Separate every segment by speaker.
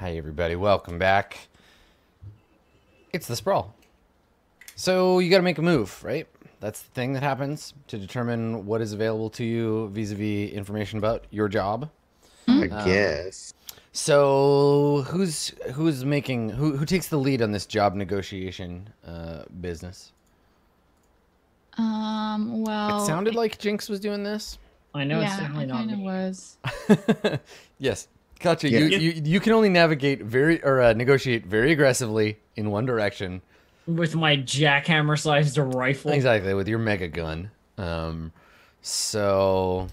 Speaker 1: Hi, everybody. Welcome back. It's the sprawl. So you got to make a move, right? That's the thing that happens to determine what is available to you vis-a-vis information about your job.
Speaker 2: I
Speaker 1: Um,
Speaker 2: guess.
Speaker 1: So who's who's making who who takes the lead on this job negotiation uh, business?
Speaker 3: Um, well,
Speaker 1: it sounded like Jinx was doing this.
Speaker 4: I know it's
Speaker 3: yeah,
Speaker 4: definitely
Speaker 3: it
Speaker 4: not
Speaker 3: kind of was.
Speaker 1: yes, gotcha.
Speaker 2: Yeah.
Speaker 1: You, you you can only navigate very or uh, negotiate very aggressively in one direction.
Speaker 4: with my jackhammer-sized rifle.
Speaker 1: Exactly with your mega gun. Um, so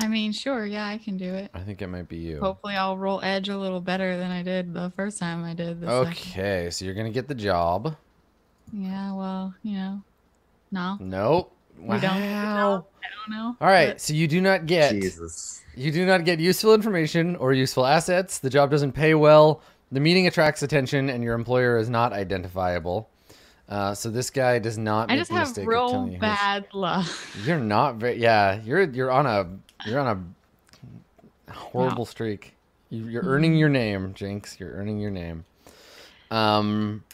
Speaker 3: I mean, sure, yeah, I can do it.
Speaker 1: I think it might be you.
Speaker 3: Hopefully, I'll roll edge a little better than I did the first time I did. The second.
Speaker 1: Okay, so you're gonna get the job.
Speaker 3: Yeah, well, you know, no,
Speaker 1: Nope.
Speaker 3: We don't. get the
Speaker 1: Wow.
Speaker 3: I don't know.
Speaker 1: All right,
Speaker 3: but-
Speaker 1: so you do not get
Speaker 2: Jesus.
Speaker 1: You do not get useful information or useful assets. The job doesn't pay well. The meeting attracts attention, and your employer is not identifiable. Uh, so this guy does not.
Speaker 3: I
Speaker 1: make
Speaker 3: just
Speaker 1: the
Speaker 3: have
Speaker 1: mistake
Speaker 3: real
Speaker 1: telling you his-
Speaker 3: bad luck.
Speaker 1: You're not very. Yeah, you're you're on a you're on a horrible streak. You, you're earning your name, Jinx. You're earning your name. Um.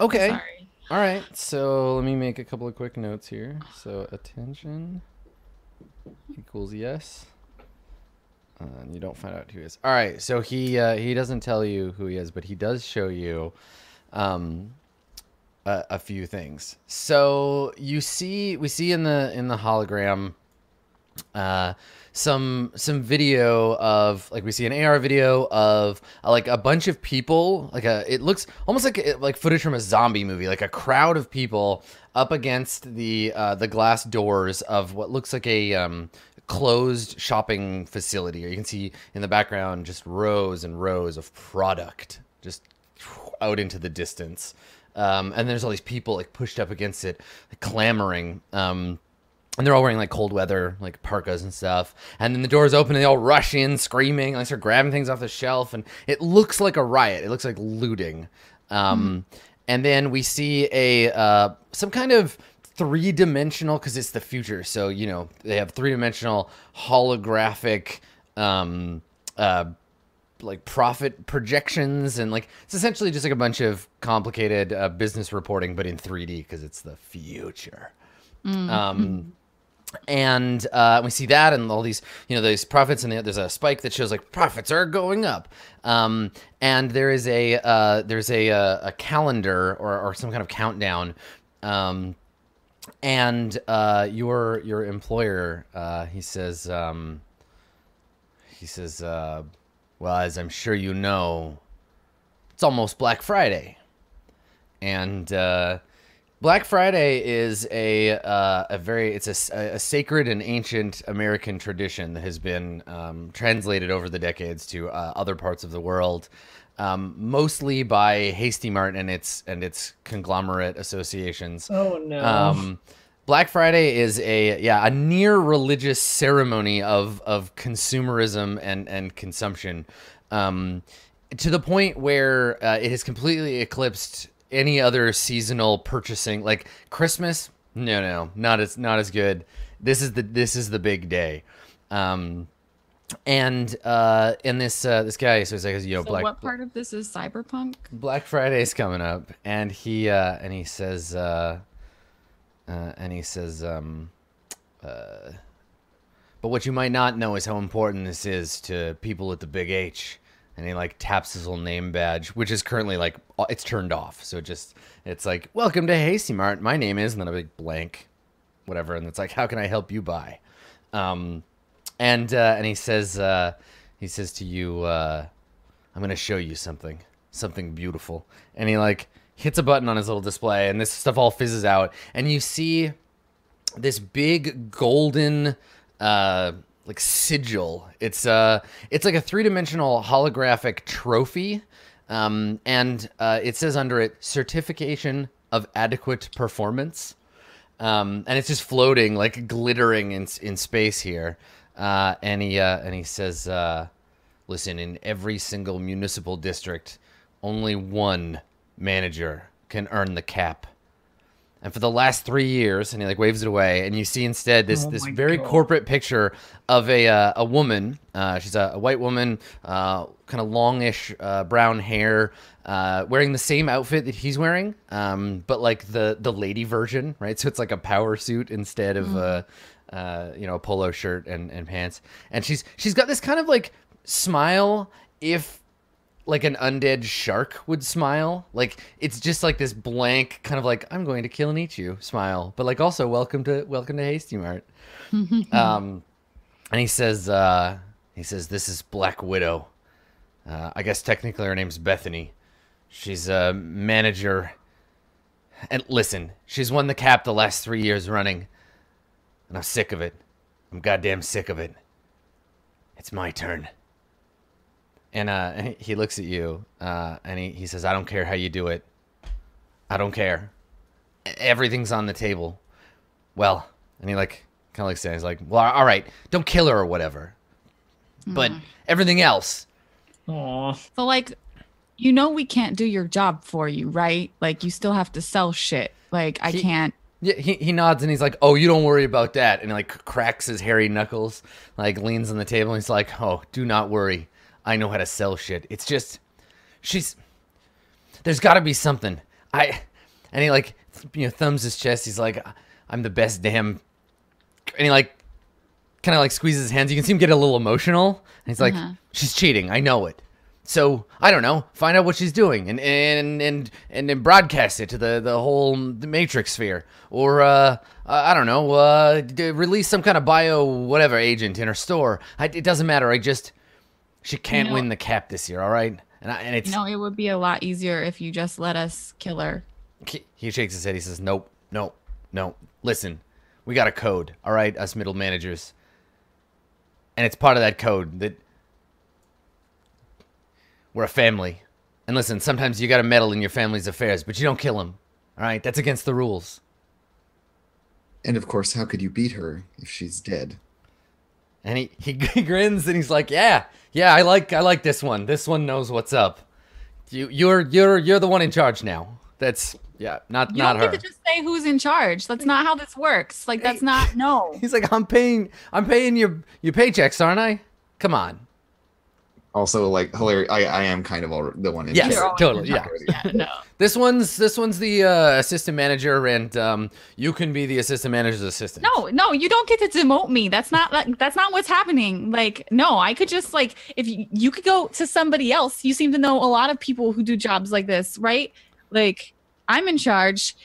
Speaker 1: Okay.
Speaker 3: Sorry.
Speaker 1: All right. So let me make a couple of quick notes here. So attention equals yes. Uh, and you don't find out who he is. All right. So he uh, he doesn't tell you who he is, but he does show you um, a, a few things. So you see, we see in the in the hologram uh, some some video of like we see an AR video of uh, like a bunch of people like a it looks almost like like footage from a zombie movie like a crowd of people up against the uh, the glass doors of what looks like a um, closed shopping facility. You can see in the background just rows and rows of product just out into the distance. Um, and there's all these people like pushed up against it clamoring um, and they're all wearing like cold weather like parkas and stuff. And then the doors open and they all rush in screaming and they start grabbing things off the shelf. And it looks like a riot. It looks like looting. Um, and then we see a uh, some kind of three-dimensional because it's the future. So you know they have three-dimensional holographic um, uh, like profit projections. And like it's essentially just like a bunch of complicated uh, business reporting but in 3d because it's the future. Um, and uh, we see that and all these you know these profits and there's a spike that shows like profits are going up. Um, and there is a uh, there's a, a, a calendar or, or some kind of countdown. Um, and uh, your your employer uh, he says um, he says uh, well as i'm sure you know it's almost black friday. And uh, Black Friday is a uh, a very it's a, a, sacred and ancient American tradition that has been um, translated over the decades to uh, other parts of the world, um, mostly by Hasty Mart and its and its conglomerate associations.
Speaker 4: Oh no.
Speaker 1: Um, Black Friday is a yeah a near religious ceremony of of consumerism and and consumption, um, to the point where uh, it has completely eclipsed any other seasonal purchasing. Like Christmas, no, no, not as not as good. This is the this is the big day. Um, and uh, and this uh, this guy, so he's like, you know,
Speaker 3: So,
Speaker 1: Black
Speaker 3: what part of this is cyberpunk?
Speaker 1: Black Friday's coming up, and he uh, and he says, uh, uh, and he says, um, uh, but what you might not know is how important this is to people at the Big H. And he like taps his little name badge, which is currently like it's turned off. So it just it's like, welcome to Hasty Mart. My name is, and then a big blank, whatever. And it's like, how can I help you buy? Um, and uh, and he says, uh, he says to you, uh, I'm gonna show you something, something beautiful. And he like hits a button on his little display, and this stuff all fizzes out, and you see this big golden uh like sigil. It's uh it's like a three-dimensional holographic trophy. Um and uh it says under it certification of adequate performance. Um and it's just floating like glittering in in space here. Uh and he uh and he says uh listen in every single municipal district only one manager can earn the cap and for the last three years, and he like waves it away, and you see instead this
Speaker 4: Oh
Speaker 1: this very
Speaker 4: God.
Speaker 1: corporate picture of a uh, a woman. Uh, she's a, a white woman, uh, kind of longish uh, brown hair, uh, wearing the same outfit that he's wearing, um, but like the the lady version, right? So it's like a power suit instead of a uh, you know a polo shirt and, and pants, and she's she's got this kind of like smile if like an undead shark would smile. Like it's just like this blank kind of like I'm going to kill and eat you smile, but like also welcome to welcome to Hasty Mart. um, and he says uh, he says this is Black Widow. Uh, I guess technically her name's Bethany. She's a manager. And listen, she's won the cap the last three years running, and I'm sick of it. I'm goddamn sick of it. It's my turn. And uh, he- he looks at you, uh, and he, he says, "I don't care how you do it. I don't care. Everything's on the table. Well." And he like kind of looks at it. He's like, "Well, all right, don't kill her or whatever, but everything else."
Speaker 4: Aw.
Speaker 3: So like, you know, we can't do your job for you, right? Like, you still have to sell shit. Like, I
Speaker 1: He-
Speaker 3: can't.
Speaker 1: Yeah, he, he nods and he's like, "Oh, you don't worry about that." And he like cracks his hairy knuckles, like leans on the table. And he's like, "Oh, do not worry. I know how to sell shit. It's just, she's. There's got to be something. I." And he like, you know, thumbs his chest. He's like, "I'm the best damn." And he like, kind of like squeezes his hands. You can see him get a little emotional. And he's like,
Speaker 3: Uh-huh.
Speaker 1: "She's cheating. I know it." So I don't know. Find out what she's doing and and and and then broadcast it to the the whole matrix sphere, or uh, I don't know, uh, release some kind of bio whatever agent in her store. I, it doesn't matter. I just she can't
Speaker 3: know-
Speaker 1: win the cap this year. All right, and I, and it's
Speaker 3: You know, it would be a lot easier if you just let us kill her.
Speaker 1: he- he shakes his head. He says, "Nope, nope, no. Listen, we got a code. All right, us middle managers, and it's part of that code that we're a family. And listen, sometimes you got to meddle in your family's affairs, but you don't kill them. All right, that's against the rules."
Speaker 2: And of course, how could you beat her if she's dead?
Speaker 1: And he, he grins and he's like, "Yeah, yeah, I like I like this one. This one knows what's up. You you're you're you're the one in charge now. That's yeah, not
Speaker 3: You
Speaker 1: not
Speaker 3: don't
Speaker 1: her."
Speaker 3: get to just say who's in charge. That's not how this works. Like, that's not no.
Speaker 1: He's like, "I'm paying I'm paying your your paychecks, aren't I? Come on."
Speaker 2: Also, like hilarious. I, I am kind of all, the one in
Speaker 1: Yes,
Speaker 3: You're
Speaker 1: totally. Yeah.
Speaker 3: Yeah, no.
Speaker 1: This one's this one's the uh, assistant manager, and um, you can be the assistant manager's assistant.
Speaker 3: No, no, you don't get to demote me. That's not like that's not what's happening. Like, no, I could just like if you, you could go to somebody else. You seem to know a lot of people who do jobs like this, right? Like, I'm in charge.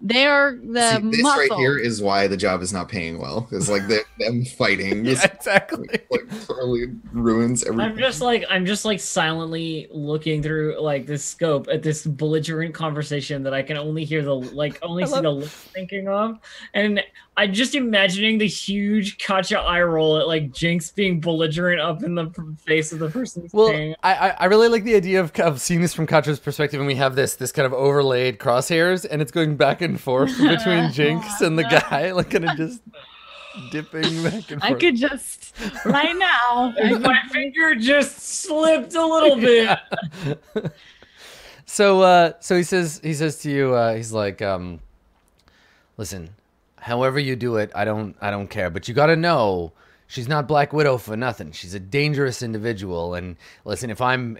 Speaker 3: They're the
Speaker 2: See, this
Speaker 3: muscle.
Speaker 2: right here is why the job is not paying well. It's like the, them fighting
Speaker 1: Yeah, exactly.
Speaker 2: like totally ruins everything.
Speaker 4: I'm just like I'm just like silently looking through like this scope at this belligerent conversation that I can only hear the like only see
Speaker 1: love-
Speaker 4: the lips thinking of, and I'm just imagining the huge Katja eye roll at like Jinx being belligerent up in the face of the person who's
Speaker 1: Well. I, I I really like the idea of, of seeing this from Katra's perspective, and we have this this kind of overlaid crosshairs, and it's going back and forth between Jinx and the guy, like kind of just dipping back and forth.
Speaker 3: I could just right now.
Speaker 4: My finger just slipped a little bit.
Speaker 1: So uh so he says he says to you uh he's like um listen, however you do it, I don't I don't care, but you got to know she's not Black Widow for nothing. She's a dangerous individual and listen, if I'm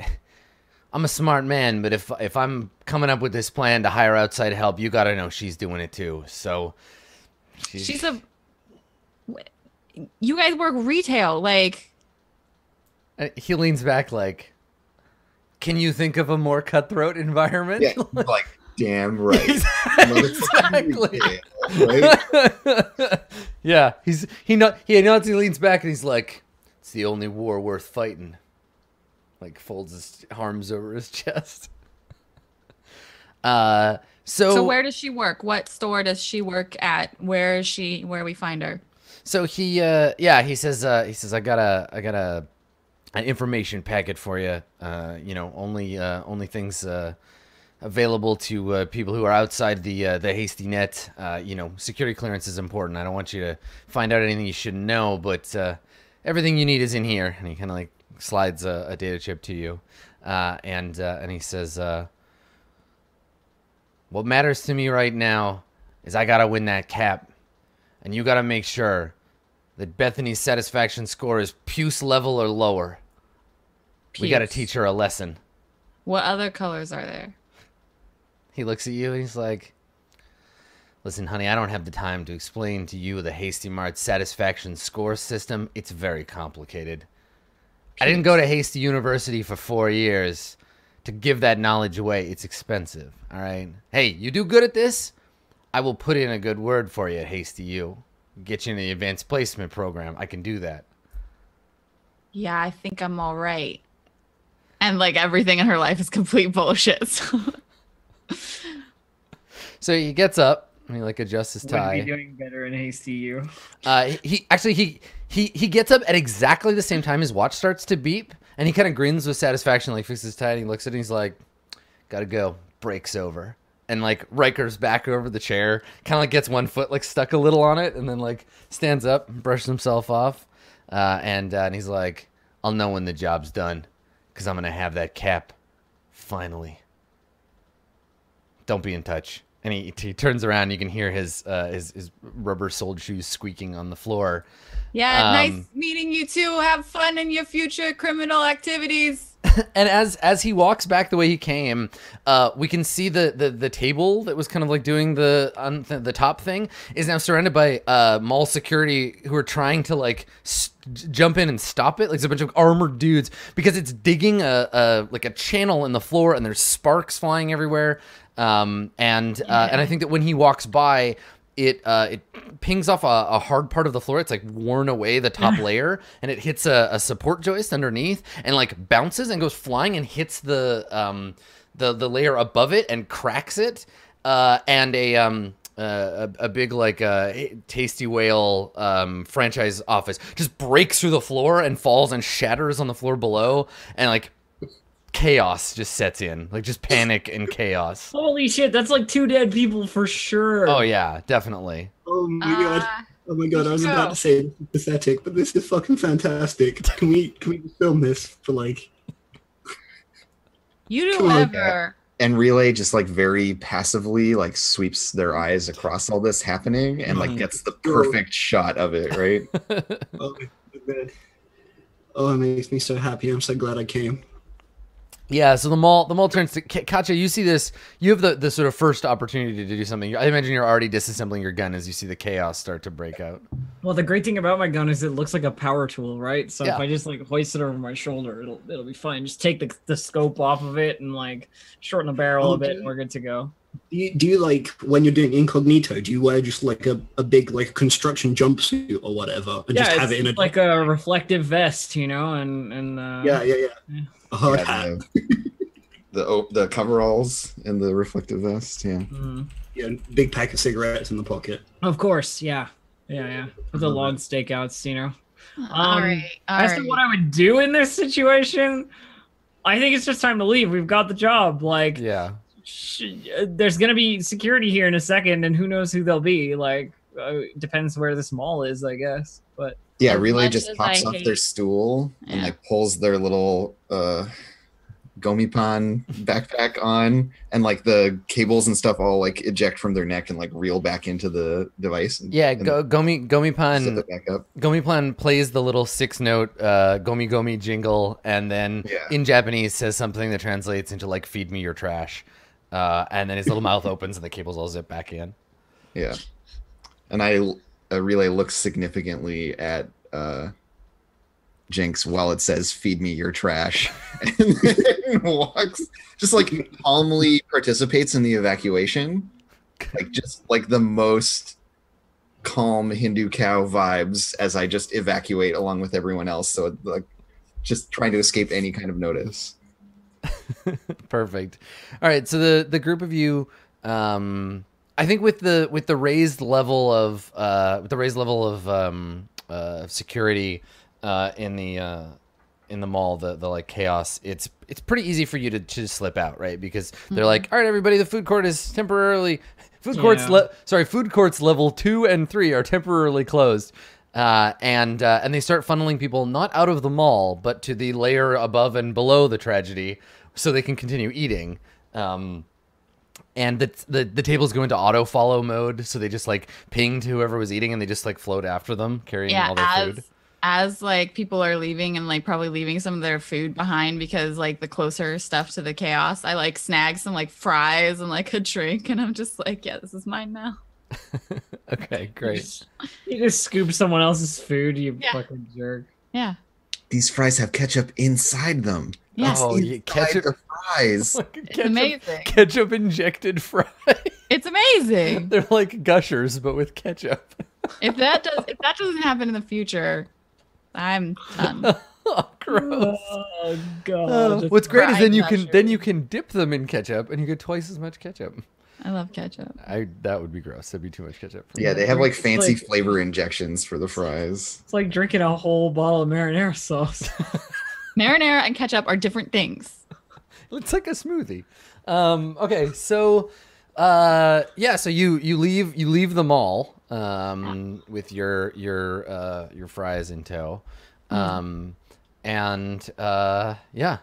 Speaker 1: I'm a smart man, but if if I'm coming up with this plan to hire outside help, you got to know she's doing it too. So
Speaker 3: She's she's a. You guys work retail, like
Speaker 1: Uh, he leans back like can you think of a more cutthroat environment?
Speaker 2: yeah, like damn right.
Speaker 1: exactly.
Speaker 2: Yeah, right?
Speaker 1: yeah, he's he not he nods. He leans back and he's like, "It's the only war worth fighting." Like folds his arms over his chest. Uh, so
Speaker 3: So where does she work? What store does she work at? Where is she? Where we find her?
Speaker 1: so he uh yeah he says uh he says I got a I got a an information packet for you. Uh, you know only uh only things uh available to uh, people who are outside the uh, the hasty net. Uh, you know, security clearance is important. I don't want you to find out anything you shouldn't know, but uh, everything you need is in here. And he kind of like slides a, a data chip to you, uh, and uh, and he says, uh, "What matters to me right now is I gotta win that cap, and you gotta make sure that Bethany's satisfaction score is puce level or lower. We gotta teach her a lesson.
Speaker 3: What other colors are there?
Speaker 1: He looks at you and he's like, Listen, honey, I don't have the time to explain to you the Hasty Mart satisfaction score system. It's very complicated. I didn't go to Hasty University for four years to give that knowledge away. It's expensive, all right? Hey, you do good at this? I will put in a good word for you at Hasty U. Get you in the advanced placement program. I can do that.
Speaker 3: Yeah, I think I'm all right. And like everything in her life is complete bullshit. So.
Speaker 1: So he gets up and he like adjusts his
Speaker 4: Would
Speaker 1: tie.
Speaker 4: be doing better in Hasty.
Speaker 1: Uh, he- he actually he he he gets up at exactly the same time his watch starts to beep, and he kind of grins with satisfaction, like fixes his tie, and he looks at it, and he's like, "Gotta go." Breaks over, and like Riker's back over the chair, kind of like gets one foot like stuck a little on it, and then like stands up, brushes himself off, uh, and uh, and he's like, "I'll know when the job's done, cause I'm gonna have that cap, finally." Don't be in touch. And he, he turns around. You can hear his uh, his his rubber soled shoes squeaking on the floor.
Speaker 3: yeah, nice
Speaker 1: Um,
Speaker 3: meeting you too. Have fun in your future criminal activities.
Speaker 1: and as as he walks back the way he came, uh, we can see the, the the table that was kind of like doing the on th- the top thing is now surrounded by uh, mall security who are trying to like jump in and stop it. Like it's a bunch of armored dudes because it's digging a, a like a channel in the floor and there's sparks flying everywhere. Um, and uh, and I think that when he walks by. It uh, it pings off a, a hard part of the floor. It's like worn away the top layer, and it hits a, a support joist underneath, and like bounces and goes flying and hits the um the the layer above it and cracks it. Uh, and a um uh, a, a big like uh, tasty whale um, franchise office just breaks through the floor and falls and shatters on the floor below, and like chaos just sets in, like just panic and chaos.
Speaker 4: Holy shit, that's like two dead people for sure.
Speaker 1: Oh yeah, definitely.
Speaker 5: Oh my god.
Speaker 3: Uh,
Speaker 5: Oh my god, I was
Speaker 3: go.
Speaker 5: about to say pathetic, but this is fucking fantastic. Can we can we film this for like
Speaker 3: you do
Speaker 5: Come on.
Speaker 2: And Relay just like very passively like sweeps their eyes across all this happening and like
Speaker 1: Mhm.
Speaker 2: gets the perfect shot of it, right?
Speaker 5: oh. Oh, it makes me so happy. I'm so glad I came.
Speaker 1: Yeah, so the mall the mall turns to K- Katja. You see this. You have the, the sort of first opportunity to do something. I imagine you're already disassembling your gun as you see the chaos start to break out.
Speaker 4: Well, the great thing about my gun is it looks like a power tool, right? So
Speaker 1: Yeah.
Speaker 4: if I just like hoist it over my shoulder, it'll it'll be fine. Just take the, the scope off of it and like shorten the barrel
Speaker 5: Oh,
Speaker 4: a bit, and we're good to go.
Speaker 5: Do you, do you like when you're doing incognito? Do you wear just like a, a big like construction jumpsuit or whatever, and
Speaker 4: yeah,
Speaker 5: just have it in a
Speaker 4: like a reflective vest, you know, and and uh,
Speaker 5: yeah yeah yeah,
Speaker 4: Yeah.
Speaker 5: A hard
Speaker 2: Yeah,
Speaker 5: hat,
Speaker 2: the, the the coveralls and the reflective vest. Yeah.
Speaker 4: mhm.
Speaker 5: yeah, big pack of cigarettes in the pocket.
Speaker 4: of course, yeah, yeah, yeah, with the long stakeouts, you know.
Speaker 3: all
Speaker 4: Um,
Speaker 3: right. All
Speaker 4: As
Speaker 3: right.
Speaker 4: to what I would do in this situation, I think it's just time to leave. We've got the job. Like,
Speaker 1: Yeah.
Speaker 4: sh- uh, there's gonna be security here in a second, and who knows who they'll be. Like, uh, depends where this mall is, I guess. But
Speaker 2: Yeah,
Speaker 3: As
Speaker 2: Relay just pops
Speaker 3: I
Speaker 2: off
Speaker 3: hate-
Speaker 2: their stool and like pulls their little uh Gomipan backpack on and like the cables and stuff all like eject from their neck and like reel back into the device. And,
Speaker 1: Yeah,
Speaker 2: and
Speaker 1: go, Gomi
Speaker 2: zip
Speaker 1: Gomipan
Speaker 2: it.
Speaker 1: Gomipan plays the little six note uh, Gomi Gomi jingle and then
Speaker 2: Yeah.
Speaker 1: in Japanese says something that translates into like feed me your trash. Uh, and then his little mouth opens and the cables all zip back in.
Speaker 2: Yeah. And I uh, Relay looks significantly at uh Jinx while it says "Feed me your trash," and then walks, just like calmly participates in the evacuation, like just like the most calm Hindu cow vibes as I just evacuate along with everyone else. So like, just trying to escape any kind of notice.
Speaker 1: Perfect. All right, so the the group of you um I think with the with the raised level of uh with the raised level of um uh security uh in the uh in the mall the the like chaos it's it's pretty easy for you to to slip out right? Because they're like all right everybody the food court is temporarily food courts
Speaker 4: Yeah.
Speaker 1: le- sorry food courts level 2 and 3 are temporarily closed. Uh, and uh, and they start funneling people not out of the mall but to the layer above and below the tragedy so they can continue eating. Um, and the, the the tables go into auto follow mode, so they just like ping to whoever was eating, and they just like float after them, carrying
Speaker 3: yeah
Speaker 1: all their
Speaker 3: as
Speaker 1: food.
Speaker 3: as like people are leaving and like probably leaving some of their food behind because like the closer stuff to the chaos i like snag some like fries and like a drink and i'm just like yeah this is mine now
Speaker 1: Okay,
Speaker 4: You
Speaker 1: great.
Speaker 4: just, you just scoop someone else's food, you
Speaker 3: Yeah.
Speaker 4: fucking jerk.
Speaker 3: yeah
Speaker 2: These fries have ketchup inside them.
Speaker 3: Yeah
Speaker 1: Oh, yeah,
Speaker 2: Inside
Speaker 1: ketchup.
Speaker 2: the fries.
Speaker 3: it's
Speaker 1: ketchup,
Speaker 3: amazing
Speaker 1: ketchup injected fries.
Speaker 3: it's amazing
Speaker 1: They're like gushers, but with ketchup.
Speaker 3: if that does if that doesn't happen in the future i'm done
Speaker 1: oh, gross.
Speaker 4: Oh god.
Speaker 1: Uh, what's great is then
Speaker 3: fried
Speaker 1: you can then you can dip them in ketchup and you get twice as much ketchup.
Speaker 3: i love ketchup
Speaker 1: I that would be gross. That'd be too much ketchup. For
Speaker 2: Yeah,
Speaker 1: me.
Speaker 2: they have like fancy
Speaker 4: like-
Speaker 2: flavor injections for the fries.
Speaker 4: It's like drinking a whole bottle of marinara sauce.
Speaker 3: Marinara and ketchup are different things
Speaker 1: It's like a smoothie. Um, okay, so uh, yeah, so you you leave you leave the mall um, with your your uh, your fries in tow, um, and uh, yeah.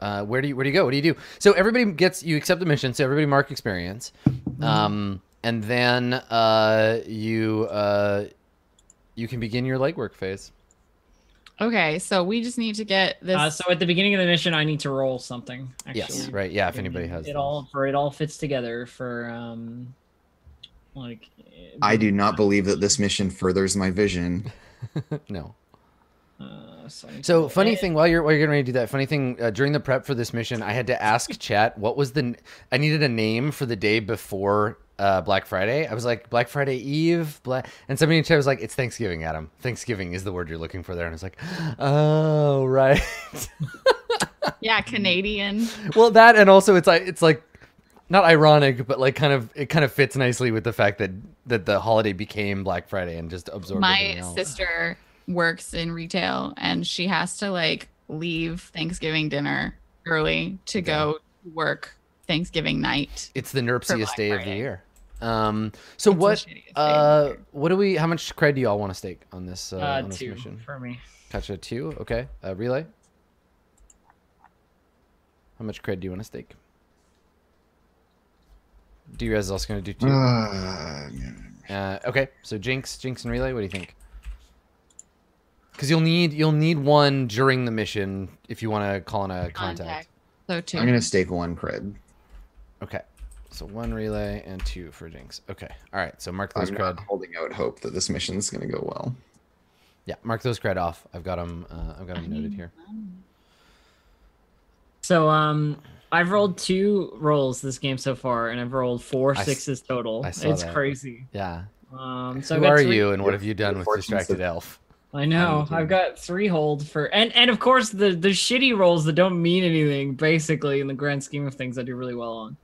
Speaker 1: Uh, where do you where do you go? What do you do? So everybody gets you accept the mission. So everybody mark experience, um, and then uh, you uh, you can begin your legwork phase.
Speaker 3: Okay so we just need to get this
Speaker 4: Uh, so at the beginning of the mission, I need to roll something. Actually.
Speaker 1: Yes, right. Yeah, if anybody has
Speaker 4: it
Speaker 1: those.
Speaker 4: all for it all fits together for um like
Speaker 2: I do not believe that this mission furthers my vision.
Speaker 1: no.
Speaker 4: uh, so,
Speaker 1: So funny thing while you're while you're getting ready to do that, funny thing uh, during the prep for this mission, I had to ask chat what was the i needed a name for the day before uh, Black Friday. I was like Black Friday Eve, Black, and somebody in chat was like, "It's Thanksgiving, Adam. Thanksgiving is the word you're looking for there." And I was like, "Oh, right."
Speaker 3: yeah canadian
Speaker 1: well, that and also it's like it's like not ironic, but like kind of it kind of fits nicely with the fact that that the holiday became Black Friday and just absorbed
Speaker 3: my sister works in retail and she has to like leave Thanksgiving dinner early to go work Thanksgiving night.
Speaker 1: It's the nerpsiest day of the year. Um, so
Speaker 3: It's
Speaker 1: what?
Speaker 3: shittiest day of the
Speaker 1: Uh, what do we? How much cred do y'all want to stake on this? Uh,
Speaker 4: uh,
Speaker 1: on this
Speaker 4: two
Speaker 1: mission?
Speaker 4: for me.
Speaker 1: Gotcha. Two. Okay. Uh, relay. How much cred do you want to stake? Do you guys also going to do two?
Speaker 2: Uh,
Speaker 1: Uh, okay. So Jinx, Jinx, and relay. What do you think? Because you'll need you'll need one during the mission if you want to call in a contact.
Speaker 3: Contact. So two.
Speaker 2: I'm gonna stake one cred.
Speaker 1: Okay. So one relay and two for Jinx. Okay. All right. So mark those
Speaker 2: I'm
Speaker 1: cred.
Speaker 2: not holding out hope that this mission's gonna go well.
Speaker 1: Yeah, mark those cred off. I've got them. Uh, I've got them noted here.
Speaker 4: So um I've rolled two rolls this game so far, and I've rolled four sixes
Speaker 1: I s-
Speaker 4: total.
Speaker 1: I saw
Speaker 4: it's
Speaker 1: that.
Speaker 4: crazy.
Speaker 1: Yeah.
Speaker 4: Um, so
Speaker 1: Who are
Speaker 4: three-
Speaker 1: you, and what have you done with distracted elf?
Speaker 4: I know. I've got three hold for, and and of course the the shitty rolls that don't mean anything. Basically, in the grand scheme of things, I do really well on.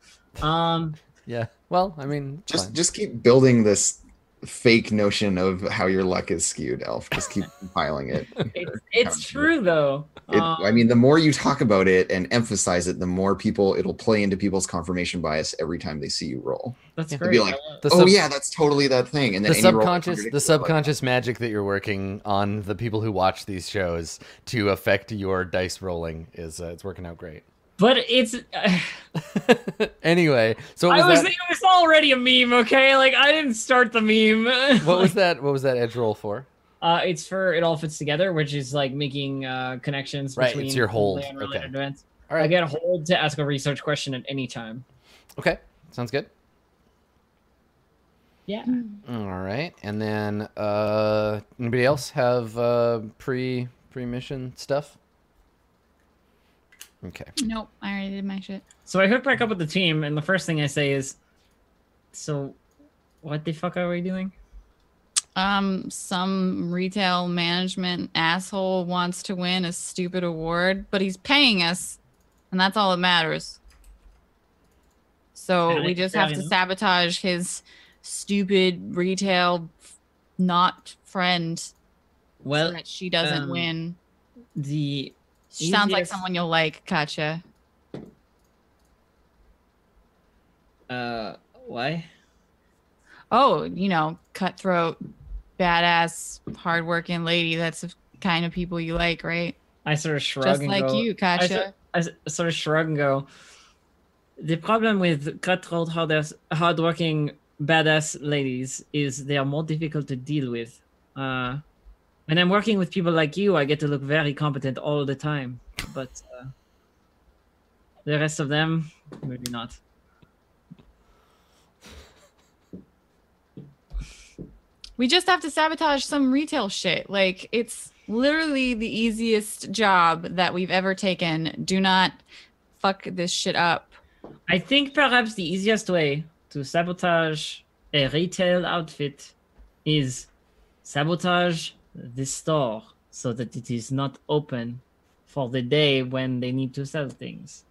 Speaker 4: Um,
Speaker 1: Yeah. Well, I mean,
Speaker 2: Just
Speaker 1: fine.
Speaker 2: just keep building this fake notion of how your luck is skewed, Elf. Just keep compiling it.
Speaker 4: it's it's true though.
Speaker 2: It,
Speaker 4: Um,
Speaker 2: I mean, the more you talk about it and emphasize it, the more people it'll play into people's confirmation bias every time they see you roll.
Speaker 4: that's
Speaker 1: Yeah.
Speaker 4: great.
Speaker 2: be like,
Speaker 1: the
Speaker 2: oh
Speaker 1: sub-
Speaker 2: yeah, that's totally that thing. And then
Speaker 1: the subconscious, the
Speaker 2: contradicts it, like,
Speaker 1: subconscious magic that you're working on the people who watch these shows to affect your dice rolling is uh, it's working out great.
Speaker 4: But it's.
Speaker 1: anyway, so what
Speaker 4: I
Speaker 1: was
Speaker 4: was
Speaker 1: that?
Speaker 4: it was already a meme. Okay, like I didn't start the meme.
Speaker 1: What was that? What was that edge roll for?
Speaker 4: Uh, it's for it all fits together, which is like making uh, connections
Speaker 1: Right, it's
Speaker 4: between
Speaker 1: your hold.
Speaker 4: totally unrelated
Speaker 1: Okay.
Speaker 4: events.
Speaker 1: All
Speaker 4: I get a hold to ask a research question at any time.
Speaker 1: Okay, sounds good.
Speaker 4: Yeah.
Speaker 1: All right, and then uh, anybody else have uh, pre pre mission stuff? Okay.
Speaker 3: Nope, I already did my shit.
Speaker 4: So I hook back up with the team, and the first thing I say is, "So, what the fuck are we doing?"
Speaker 3: Um, some retail management asshole wants to win a stupid award, but he's paying us, and that's all that matters. So we just have to sabotage his stupid retail not friend so
Speaker 4: Well,
Speaker 3: that she doesn't
Speaker 4: um,
Speaker 3: win.
Speaker 4: the
Speaker 3: She sounds like someone you'll like, Katya.
Speaker 4: uh, why?
Speaker 3: Oh, you know, cutthroat, badass, hardworking lady. That's the kind of people you like, right?
Speaker 4: I sort of shrug
Speaker 3: Just
Speaker 4: and
Speaker 3: like
Speaker 4: go,
Speaker 3: you,
Speaker 4: I
Speaker 3: Katya.
Speaker 4: sort, I s- sort of shrug and go. the problem with cutthroat, hard hardworking, badass ladies is they are more difficult to deal with. Uh, when I'm working with people like you, I get to look very competent all the time, but uh, the rest of them, maybe not.
Speaker 3: We just have to sabotage some retail shit. Like it's literally the easiest job that we've ever taken. Do not fuck this shit up.
Speaker 4: I think perhaps the easiest way to sabotage a retail outfit is sabotage the store so that it is not open for the day when they need to sell things.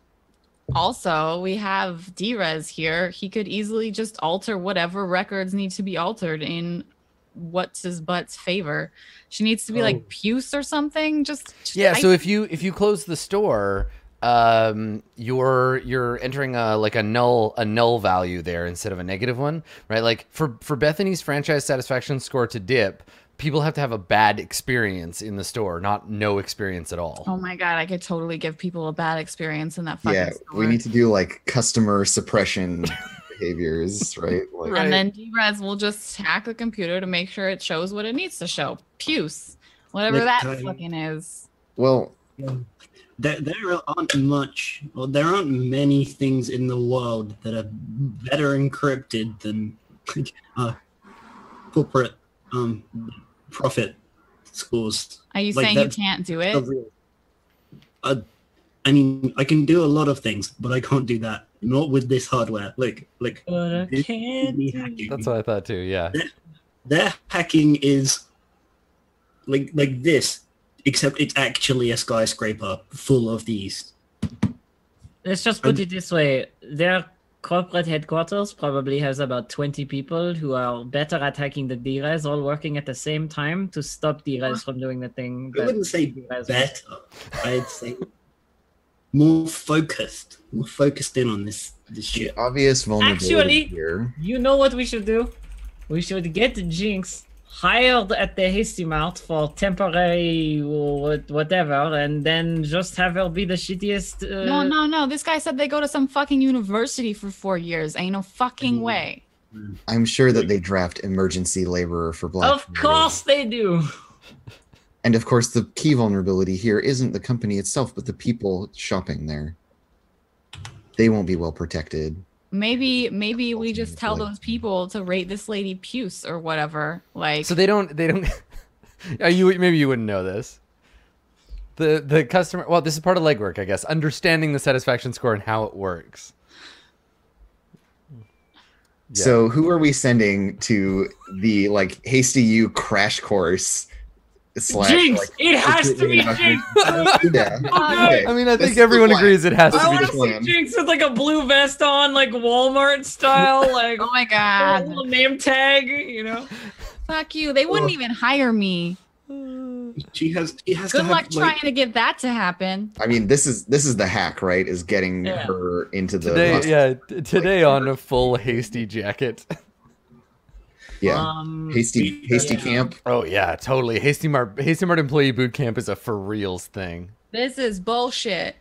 Speaker 3: Also, we have Drez here. He could easily just alter whatever records need to be altered in what's his butt's favor. She needs to be
Speaker 5: Oh.
Speaker 3: like puce or something. Just, just
Speaker 1: Yeah, so if you if you close the store, um, you're you're entering a like a null a null value there instead of a negative one, right? Like for for Bethany's franchise satisfaction score to dip, people have to have a bad experience in the store, not no experience at all.
Speaker 3: oh my god, I could totally give people a bad experience in that fucking
Speaker 2: Yeah,
Speaker 3: store.
Speaker 2: we need to do like customer suppression behaviors, right? Like,
Speaker 1: Right.
Speaker 3: And then Drez will just hack the computer to make sure it shows what it needs to show. Puce, whatever
Speaker 5: Like,
Speaker 3: that
Speaker 5: uh,
Speaker 3: fucking is.
Speaker 2: well,
Speaker 5: There, there aren't much, or there aren't many things in the world that are better encrypted than uh, corporate um, profit scores.
Speaker 3: Are you
Speaker 5: like
Speaker 3: saying you can't do it?
Speaker 5: real- Uh, I mean, I can do a lot of things, but I can't do that. Not with this hardware. Like, like
Speaker 4: But I can't
Speaker 5: is hacking.
Speaker 1: That's what I thought too. Yeah.
Speaker 5: Their hacking is like like this, except it's actually a skyscraper full of these.
Speaker 4: Let's just put
Speaker 5: And-
Speaker 4: it this way: their corporate headquarters probably has about twenty people who are better at hacking the Drez, all working at the same time to stop Drez from doing the thing.
Speaker 5: I
Speaker 4: that
Speaker 5: wouldn't say
Speaker 4: Drez
Speaker 5: better. I'd say more focused, more focused in on this this
Speaker 2: the
Speaker 5: shit.
Speaker 2: obvious vulnerability
Speaker 4: Actually-
Speaker 2: here.
Speaker 4: You know what we should do? We should get the Jinx hired at the Hasty Mart for temporary what- whatever, and then just have her be the shittiest. Uh,
Speaker 3: No, no, no. This guy said they go to some fucking university for four years. Ain't no fucking
Speaker 5: Mm.
Speaker 3: way.
Speaker 2: I'm sure that they draft emergency laborer for Black.
Speaker 4: Of
Speaker 2: Friday.
Speaker 4: course they do.
Speaker 2: And of course, the key vulnerability here isn't the company itself, but the people shopping there. They won't be well protected.
Speaker 3: Maybe, maybe we just tell those people to rate this lady puce or whatever. Like,
Speaker 1: So they don't they don't Are you maybe you wouldn't know this. The the customer well, this is part of legwork, I guess. Understanding the satisfaction score and how it works. Yeah.
Speaker 2: So who are we sending to the like hasty you crash course slash
Speaker 4: Jinx!
Speaker 2: like
Speaker 4: it has to be Jinx!
Speaker 2: yeah. Okay.
Speaker 1: I mean, I
Speaker 2: This
Speaker 1: think
Speaker 2: is
Speaker 1: everyone agrees it has
Speaker 4: I
Speaker 1: to
Speaker 4: want
Speaker 1: be.
Speaker 4: to see. Jinx with like a blue vest on, like Walmart style, like
Speaker 3: oh my
Speaker 4: a
Speaker 3: god,
Speaker 4: little name tag, you know.
Speaker 3: fuck you. They wouldn't
Speaker 5: Oh.
Speaker 3: even hire me.
Speaker 5: She has she has
Speaker 3: Good
Speaker 5: to
Speaker 3: luck
Speaker 5: have
Speaker 3: trying
Speaker 5: like,
Speaker 3: to get that to happen.
Speaker 2: I mean, this is this is the hack, right? Is getting
Speaker 4: Yeah.
Speaker 2: her into the
Speaker 1: Today,
Speaker 2: hospital.
Speaker 1: yeah, t- today on a full hasty jacket.
Speaker 2: yeah.
Speaker 4: Um,
Speaker 2: hasty hasty
Speaker 4: yeah.
Speaker 2: camp.
Speaker 1: Oh yeah, totally. Hasty Mart Hasty Mart employee boot camp is a for reals thing.
Speaker 3: This is bullshit.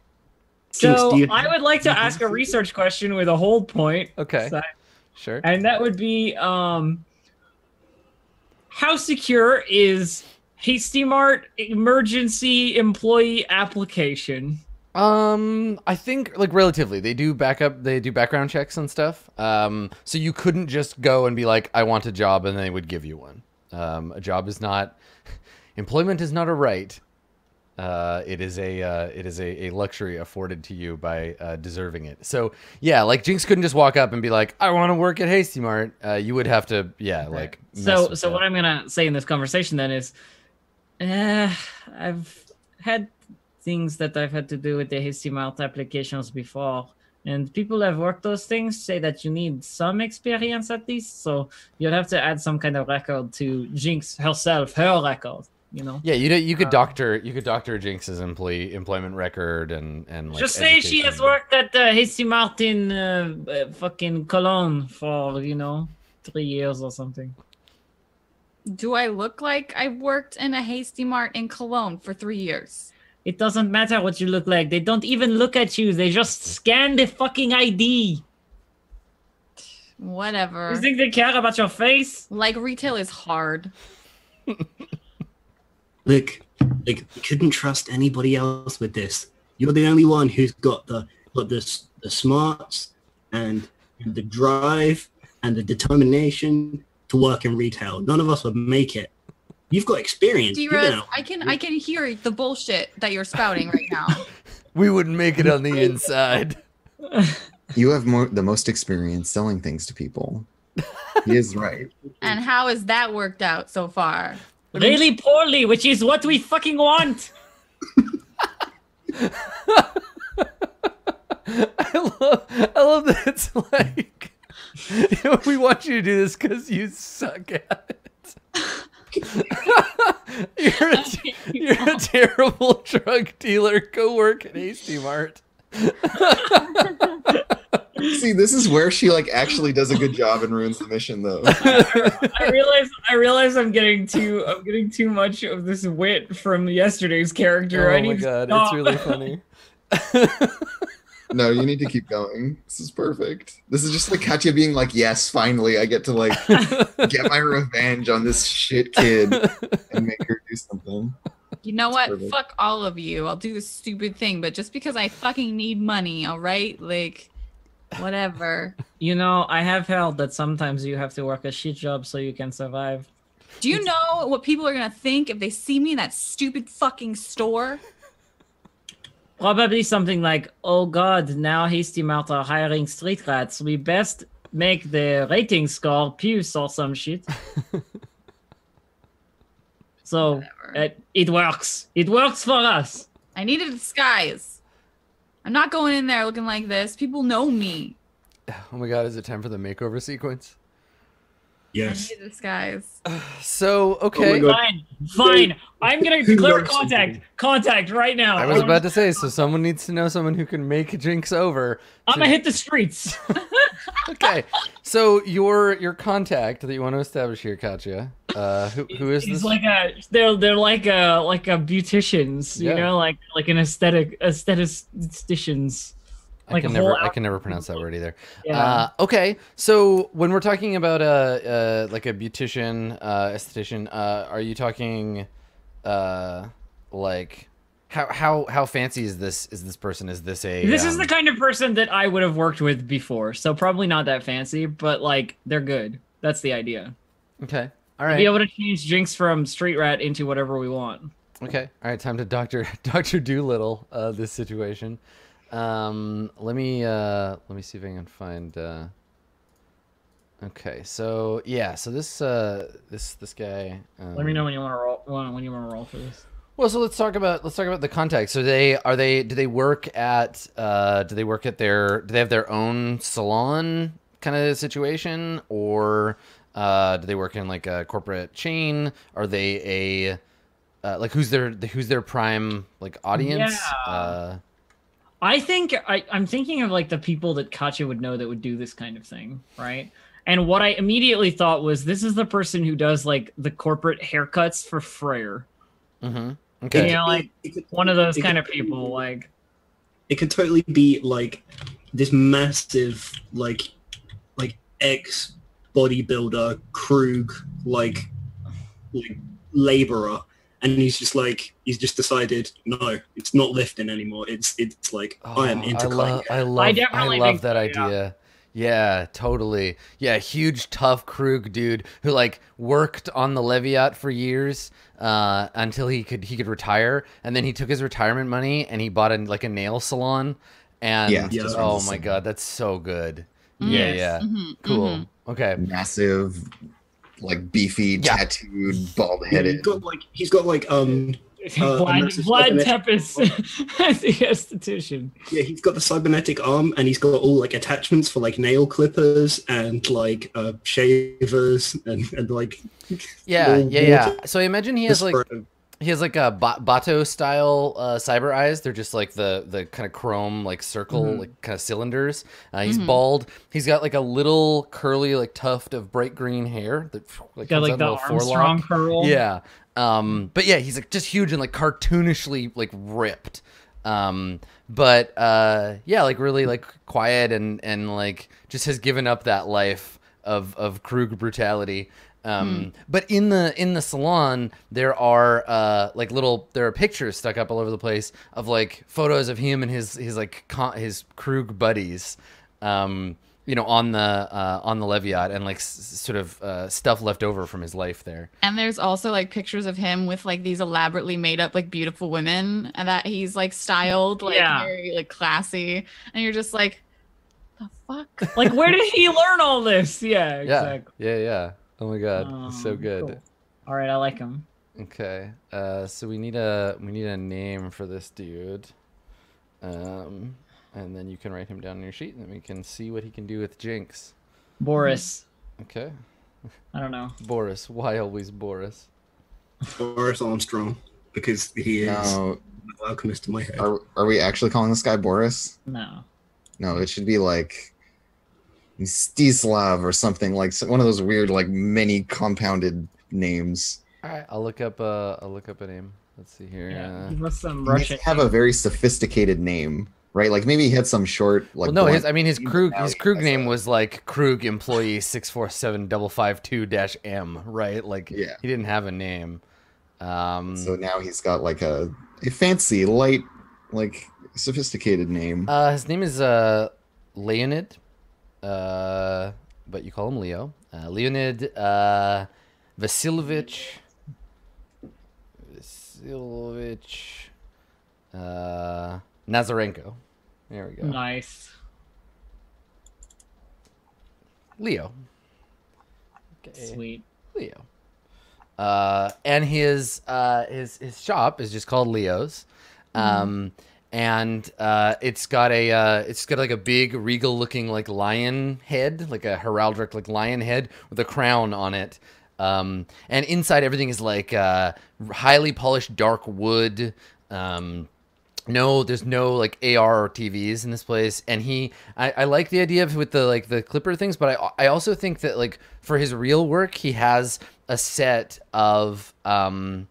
Speaker 4: So
Speaker 5: do you-
Speaker 4: I would like to ask a research question with a hold point,
Speaker 1: Okay,
Speaker 4: So-
Speaker 1: sure.
Speaker 4: and that would be um, how secure is Hasty Mart emergency employee application?
Speaker 1: Um, I think like relatively, they do backup, they do background checks and stuff. Um, so you couldn't just go and be like, "I want a job," and they would give you one. Um, a job is not employment is not a right. Uh, it is a uh, it is a, a luxury afforded to you by uh, deserving it. So yeah, like Jinx couldn't just walk up and be like, "I want to work at Hasty Mart." Uh, you would have to, yeah, like.
Speaker 4: So, so
Speaker 1: that.
Speaker 4: what I'm gonna say in this conversation then is, uh, I've had things that I've had to do with the Hasty Mart applications before, and people have worked those things say that you need some experience at least. So you'd have to add some kind of record to Jinx herself, her record. You know,
Speaker 1: Yeah, you you could
Speaker 4: Uh,
Speaker 1: doctor you could doctor Jinx's employee employment record and and like
Speaker 4: just say she has worked at uh, Hasty Mart in uh, uh, fucking Cologne for you know three years or something.
Speaker 3: Do I look like I've worked in a Hasty Mart in Cologne for three years?
Speaker 4: It doesn't matter what you look like. They don't even look at you. They just scan the fucking ID.
Speaker 3: Whatever.
Speaker 4: You think they care about your face?
Speaker 3: Like retail is hard.
Speaker 5: Look, like we couldn't trust anybody else with this. You're the only one who's got the got the the smarts and the drive and the determination to work in retail. None of us would make it. You've got experience. You've been
Speaker 3: D-Rez,
Speaker 5: out-
Speaker 3: I can I can hear the bullshit that you're spouting right now.
Speaker 1: We wouldn't make it on the inside.
Speaker 2: You have more the most experience selling things to people. He is right.
Speaker 3: and how has that worked out so far?
Speaker 4: Really poorly, which is what we fucking want.
Speaker 1: I love, I love that it's like we want you to do this because you suck at it. you're, a, you're a terrible drug dealer. Go work at Hasty Mart.
Speaker 2: See, this is where she like actually does a good job and ruins the mission though.
Speaker 4: I realize I realize I'm getting too I'm getting too much of this wit from yesterday's character. Oh I
Speaker 1: Oh
Speaker 4: need
Speaker 1: my god, it's really funny.
Speaker 2: No, you need to keep going. This is perfect. This is just like Katya being like, "Yes, finally, I get to like get my revenge on this shit kid and make her do something."
Speaker 3: You know what?
Speaker 2: perfect.
Speaker 3: Fuck all of you. I'll do this stupid thing, but just because I fucking need money, all right? Like, whatever.
Speaker 4: You know, I have held that sometimes you have to work a shit job so you can survive.
Speaker 3: Do you know what people are gonna think if they see me in that stupid fucking store?
Speaker 4: Probably something like, "Oh God, now Hasty Mart are hiring street rats. We best make the rating score puce or some shit." so it, it works. It works for us.
Speaker 3: I need a disguise. I'm not going in there looking like this. People know me.
Speaker 1: Oh my god, is it time for the makeover sequence?
Speaker 5: Yes.
Speaker 3: I need a.
Speaker 1: So, okay.
Speaker 5: God.
Speaker 4: Fine, fine. I'm gonna
Speaker 5: Who
Speaker 4: declare contact. Contact right now.
Speaker 1: I was about to say, so someone needs to know someone who can make Jinx over.
Speaker 4: I'm gonna hit the streets.
Speaker 1: Okay, so your your contact that you want to establish here, Katya, uh, who who is
Speaker 4: He's
Speaker 1: this?
Speaker 4: like a they're they're like a like a beauticians, you
Speaker 1: Yeah.
Speaker 4: know, like like an aesthetic aestheticians.
Speaker 1: I
Speaker 4: like
Speaker 1: can never I can never pronounce that word either.
Speaker 4: Yeah.
Speaker 1: Uh, okay, so when we're talking about a, uh like a beautician, uh, esthetician, uh, are you talking, uh, like how how how fancy is this is this person? Is this a
Speaker 4: this is
Speaker 1: um,
Speaker 4: the kind of person that I would have worked with before, so probably not that fancy, but like they're good. That's the idea.
Speaker 1: okay? all right.
Speaker 4: Be able to change Jinx from street rat into whatever we want.
Speaker 1: okay, all right. Time to Doctor Doctor Dolittle uh, this situation. Um, let me uh, let me see if I can find. Uh, okay, so yeah, so this uh, this this guy. Um,
Speaker 4: Let me know when you want to roll when you want to roll for this.
Speaker 1: Well, so let's talk about let's talk about the context. So they are they do they work at uh do they work at their do they have their own salon kind of situation or uh do they work in like a corporate chain? Are they a uh, like who's their who's their prime like audience?
Speaker 4: Yeah. I think I, I'm thinking of like the people that Katya would know that would do this kind of thing, right? And what I immediately thought was this is the person who does like the corporate haircuts for Freyr.
Speaker 1: mhm.
Speaker 4: You know, like
Speaker 5: It could-
Speaker 4: one of those kind
Speaker 5: could-
Speaker 4: of people. Like
Speaker 5: it could totally be like this massive like like ex bodybuilder Krug like like laborer and he's just like he's just decided no it's not lifting anymore it's it's like i am
Speaker 1: Oh,
Speaker 5: into
Speaker 1: I love I love I,
Speaker 4: definitely
Speaker 1: love that
Speaker 4: so, yeah.
Speaker 1: idea. Yeah, totally. Yeah, huge tough Krug dude who like worked on the Leviat for years uh, until he could he could retire, and then he took his retirement money and he bought a, like a nail salon. And
Speaker 2: Yeah,
Speaker 5: Yeah.
Speaker 1: oh
Speaker 2: that's
Speaker 1: my god, that's so good.
Speaker 3: Mm.
Speaker 1: Yeah,
Speaker 4: Yes.
Speaker 1: yeah,
Speaker 3: Mhm,
Speaker 1: cool.
Speaker 3: mhm.
Speaker 1: Okay,
Speaker 2: Massive, like beefy,
Speaker 1: Yeah.
Speaker 2: tattooed, bald
Speaker 5: he's
Speaker 2: headed.
Speaker 5: got like he's got like um Uh,
Speaker 4: Vlad,
Speaker 5: and
Speaker 4: Vlad Tepes as the esthetician.
Speaker 5: yeah he's got the cybernetic arm and he's got all like attachments for like nail clippers and like uh shavers and, and like
Speaker 1: yeah,
Speaker 5: little
Speaker 1: yeah, yeah. So I imagine he has like
Speaker 5: for-
Speaker 1: He has like a Batou style uh, cyber eyes. They're just like the the kind of chrome like circle
Speaker 5: Mhm.
Speaker 1: like kind of cylinders. Uh, he's
Speaker 3: Mhm.
Speaker 1: bald. He's got like a little curly like tuft of bright green hair that like
Speaker 4: Got
Speaker 1: comes
Speaker 4: like
Speaker 1: out
Speaker 4: the
Speaker 1: a little
Speaker 4: Armstrong
Speaker 1: forelock.
Speaker 4: curl.
Speaker 1: Yeah. Um, but yeah, he's like just huge and like cartoonishly like ripped. Um, but uh, yeah, like really like quiet and and like just has given up that life of of Krug brutality. Um, but in the in the salon there are uh like little there are pictures stuck up all over the place of like photos of him and his his like con- his Krug buddies. Um, you know, on the uh, on the Leviat and like s- sort of uh, stuff left over from his life there.
Speaker 3: And there's also like pictures of him with like these elaborately made up like beautiful women and that he's like styled like
Speaker 4: Yeah.
Speaker 3: very like classy. And you're just like, the fuck?
Speaker 4: Like, where did he learn all this? Yeah,
Speaker 1: Yeah,
Speaker 4: exactly.
Speaker 1: yeah, yeah. Oh my god, he's so
Speaker 4: Um,
Speaker 1: good.
Speaker 4: cool. All right, I like him.
Speaker 1: Okay, uh, so we need a we need a name for this dude, um, and then you can write him down on your sheet, and then we can see what he can do with Jinx.
Speaker 4: Boris.
Speaker 1: Okay,
Speaker 4: I don't know.
Speaker 1: Boris. Why always Boris?
Speaker 5: Boris Armstrong, because he is
Speaker 2: No,
Speaker 5: the alchemist in my head.
Speaker 2: are are we actually calling this guy Boris?
Speaker 4: No.
Speaker 2: No, it should be like Stislav or something like so- one of those weird like many compounded names.
Speaker 1: All right, I'll look up a I'll look up a name. Let's see here.
Speaker 4: Yeah.
Speaker 1: Uh,
Speaker 4: must some Russian.
Speaker 2: have a very sophisticated name, right? Like maybe he had some short like.
Speaker 1: well, no, his I mean his
Speaker 2: name,
Speaker 1: Krug his Krug name was like Krug employee six four seven double five two dash M, right? Like
Speaker 2: Yeah.
Speaker 1: he didn't have a name. Um,
Speaker 2: So now he's got like a, a fancy, light, like sophisticated name.
Speaker 1: Uh, his name is uh, Leonid, uh, but you call him Leo. Uh, Leonid uh, Vasilovich. Vasilovich uh, Nazarenko. There we go.
Speaker 4: Nice.
Speaker 1: Leo. Okay.
Speaker 4: Sweet.
Speaker 1: Leo. Uh, and his uh, his his shop is just called Leo's, um, and uh, it's got a uh, it's got like a big regal looking like lion head, like a heraldic like lion head with a crown on it. Um, and inside everything is like uh, highly polished dark wood. Um, no, there's no like AR or TVs in this place, and he, I, I like the idea of with the like the clipper things, but I, I also think that like for his real work, he has a set of um,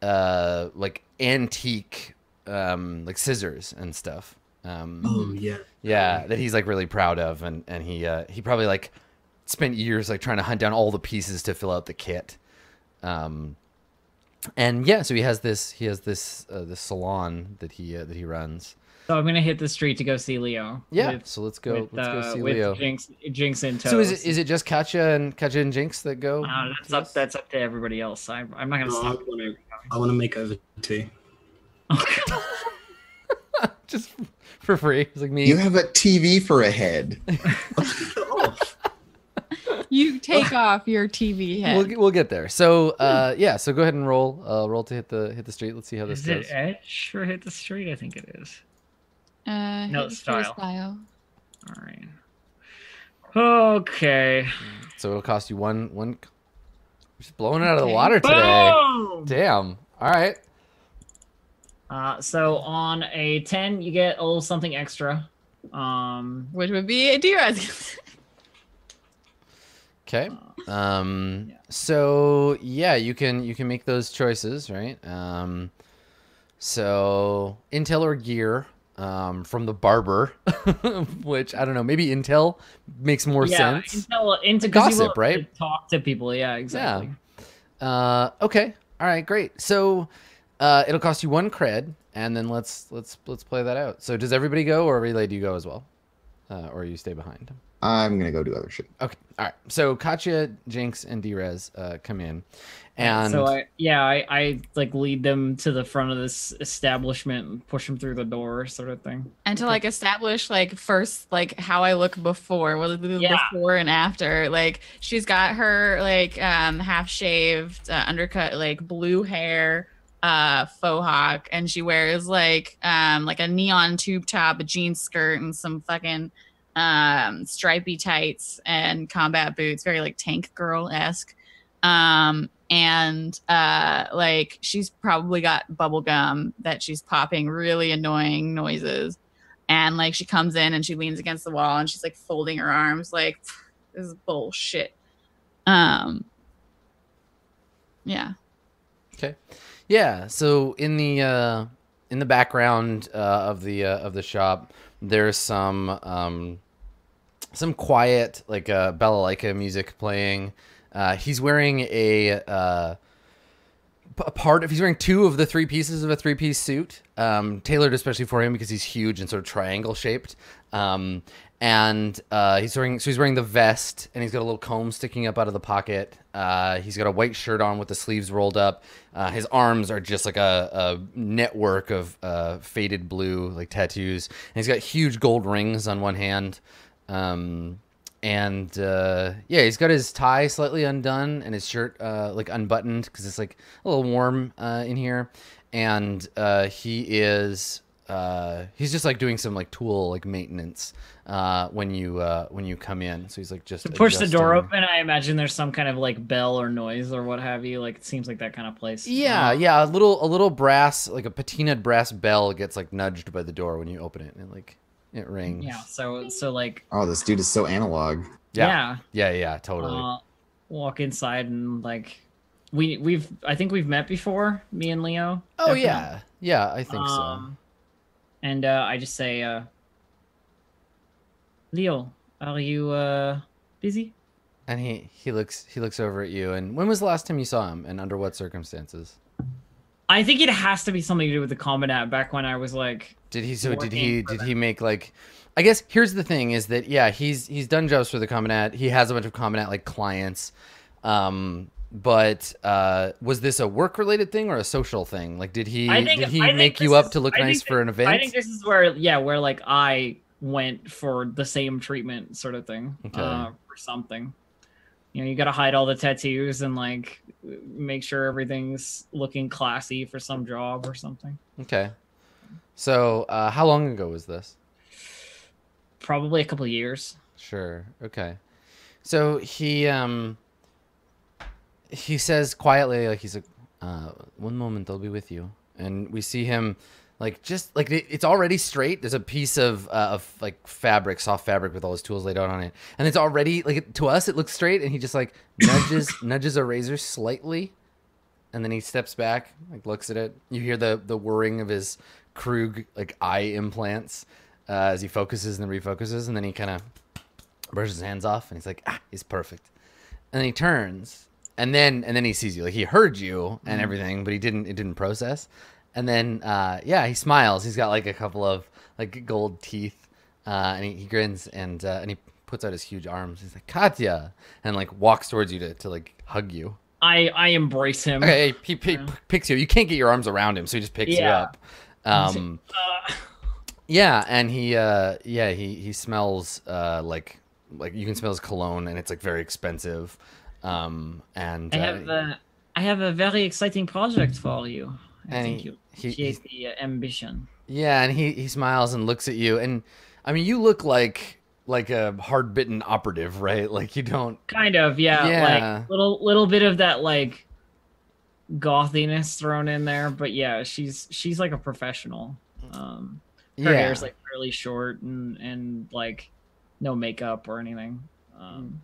Speaker 1: uh, like antique um, like scissors and stuff. Um,
Speaker 5: Oh yeah.
Speaker 1: yeah, that he's like really proud of, and and he uh, he probably like spent years like trying to hunt down all the pieces to fill out the kit. Um, and yeah, so he has this he has this uh, this salon that he uh, that he runs.
Speaker 4: So I'm gonna hit the street to go see Leo.
Speaker 1: Yeah,
Speaker 4: With,
Speaker 1: so let's go
Speaker 4: with,
Speaker 1: let's go
Speaker 4: uh,
Speaker 1: see
Speaker 4: with
Speaker 1: Leo.
Speaker 4: Jinx, Jinx in tow.
Speaker 1: So is it is it just Katya and Katya and Jinx that go?
Speaker 4: Uh, that's up.
Speaker 1: this?
Speaker 4: That's up to everybody else. I, I'm not gonna
Speaker 5: No, I
Speaker 4: stop.
Speaker 5: want to. I want to make over tea.
Speaker 1: just for free. It's like me.
Speaker 2: You have a TV for a head.
Speaker 3: You take off your TV head.
Speaker 1: We'll, get- we'll get there. So uh, yeah, so go ahead and roll uh, roll to hit the hit the street. Let's see how this
Speaker 4: Is
Speaker 1: goes.
Speaker 4: it edge or hit the street? I think it is.
Speaker 3: uh,
Speaker 4: No,
Speaker 3: hit for
Speaker 4: style. All right. Okay.
Speaker 1: So it'll cost you one one. We're just blowing it out of the water today.
Speaker 4: Boom!
Speaker 1: Damn. All right.
Speaker 4: Uh, so on a ten, you get a little something extra. Um,
Speaker 3: Which would be a Drez.
Speaker 1: Okay. Um.
Speaker 4: yeah.
Speaker 1: So yeah, you can you can make those choices, right? Um. So Intel or Gear. Um, from the barber, which I don't know, maybe Intel makes more
Speaker 4: yeah,
Speaker 1: sense.
Speaker 4: Intel, into
Speaker 1: Gossip, right?
Speaker 4: Talk to people. Yeah, exactly.
Speaker 1: Uh, okay. All right. Great. So, uh, it'll cost you one cred, and then let's let's let's play that out. So, does everybody go, or relay? Do you go as well, uh, or you stay behind?
Speaker 2: I'm gonna go do other shit.
Speaker 1: Okay. All right. So, Katya, Jinx, and Drez uh, come in, and
Speaker 4: so I yeah I, I like lead them to the front of this establishment and push them through the door sort of thing.
Speaker 3: and to like establish like first like how I look before, what the
Speaker 4: Yeah.
Speaker 3: before and after. Like she's got her like um half shaved, uh, undercut like blue hair, uh faux hawk, and she wears like um like a neon tube top, a jean skirt, and some fucking um stripy tights and combat boots, very like tank girl esque. Um and uh like she's probably got bubble gum that she's popping really annoying noises and like she comes in and she leans against the wall and she's like folding her arms like this is bullshit um yeah
Speaker 1: Okay. Yeah. So in the uh, in the background uh, of the uh, of the shop, there's some um, some quiet like uh, balalaika music playing. Uh, he's wearing a uh, a part of he's wearing two of the three pieces of a three piece suit, um, tailored especially for him because he's huge and sort of triangle shaped. Um, and uh, he's wearing so he's wearing the vest and he's got a little comb sticking up out of the pocket. Uh, he's got a white shirt on with the sleeves rolled up. Uh, his arms are just like a, a network of uh, faded blue like tattoos. And he's got huge gold rings on one hand. Um, and uh, yeah, he's got his tie slightly undone and his shirt uh, like unbuttoned because it's like a little warm in here. And he is uh, he's just like doing some like tool like maintenance uh, when you uh, when you come in. So he's like just
Speaker 4: To push the door open, I imagine there's some kind of like bell or noise or what have you. Like it seems like that kind of place.
Speaker 1: Yeah, yeah, a little a little brass like a patinaed brass bell gets like nudged by the door when you open it and it, like it rings.
Speaker 4: Yeah. So so like
Speaker 2: Oh, this dude is so analog.
Speaker 1: yeah,
Speaker 4: yeah.
Speaker 1: yeah, yeah, totally.
Speaker 4: Uh, walk inside and like we we've I think we've met before, me and Leo.
Speaker 1: oh
Speaker 4: definitely.
Speaker 1: yeah, yeah, I think so.
Speaker 4: And uh, I just say, uh, Leo, are you uh, busy?
Speaker 1: And he he looks he looks over at you. And when was the last time you saw him? And under what circumstances?
Speaker 4: I think it has to be something to do with the combinat back when I was like,
Speaker 1: Did he so did he did he make like I guess here's the thing is that yeah, he's he's done jobs for the Combinat. He has a bunch of Combinat like clients. Um but uh was this a work related thing or a social thing? Like did he
Speaker 4: think
Speaker 1: did he
Speaker 4: I
Speaker 1: make you up
Speaker 4: is-
Speaker 1: to look
Speaker 4: I
Speaker 1: nice for an event?
Speaker 4: I think this is where, yeah, where like I went for the same treatment sort of thing,
Speaker 1: Okay.
Speaker 4: uh, or something. You know, you got to hide all the tattoos and like make sure everything's looking classy for some job or something.
Speaker 1: okay. So uh how long ago was this?
Speaker 4: Probably a couple of years.
Speaker 1: Sure. Okay. So he um he says quietly like he's like uh one moment they'll be with you. And we see him like just like it's already straight. There's a piece of uh, of like fabric, soft fabric with all his tools laid out on it. And it's already like to us it looks straight and he just like nudges nudges a razor slightly and then he steps back, like looks at it. You hear the the whirring of his Krug like eye implants uh, as he focuses and then refocuses, and then he kind of brushes his hands off, and he's like, "Ah, he's perfect." And then he turns, and then and then he sees you, like he heard you and everything, but he didn't it didn't process. And then uh, yeah, he smiles. He's got like a couple of like gold teeth, uh, and he, he grins and uh, and he puts out his huge arms. He's like Katya, and like walks towards you to, to like hug you.
Speaker 4: I I embrace him.
Speaker 1: Okay, he, he, he picks you. You can't get your arms around him, so he just picks you up. Um,
Speaker 4: Uh,
Speaker 1: yeah, and he uh yeah, he he smells uh like like you can smell his cologne and it's like very expensive. Um and
Speaker 4: I
Speaker 1: uh,
Speaker 4: have a, I have a very exciting project for you. I
Speaker 1: And
Speaker 4: think you
Speaker 1: he-
Speaker 4: the uh, ambition.
Speaker 1: yeah, and he he smiles and looks at you and I mean you look like like a hard-bitten operative, right? Like you don't
Speaker 4: Kind of, yeah.
Speaker 1: Yeah.
Speaker 4: Like little little bit of that like gothiness thrown in there, but yeah, she's she's like a professional. Um her
Speaker 1: yeah.
Speaker 4: hair's like fairly short and and like no makeup or anything. Um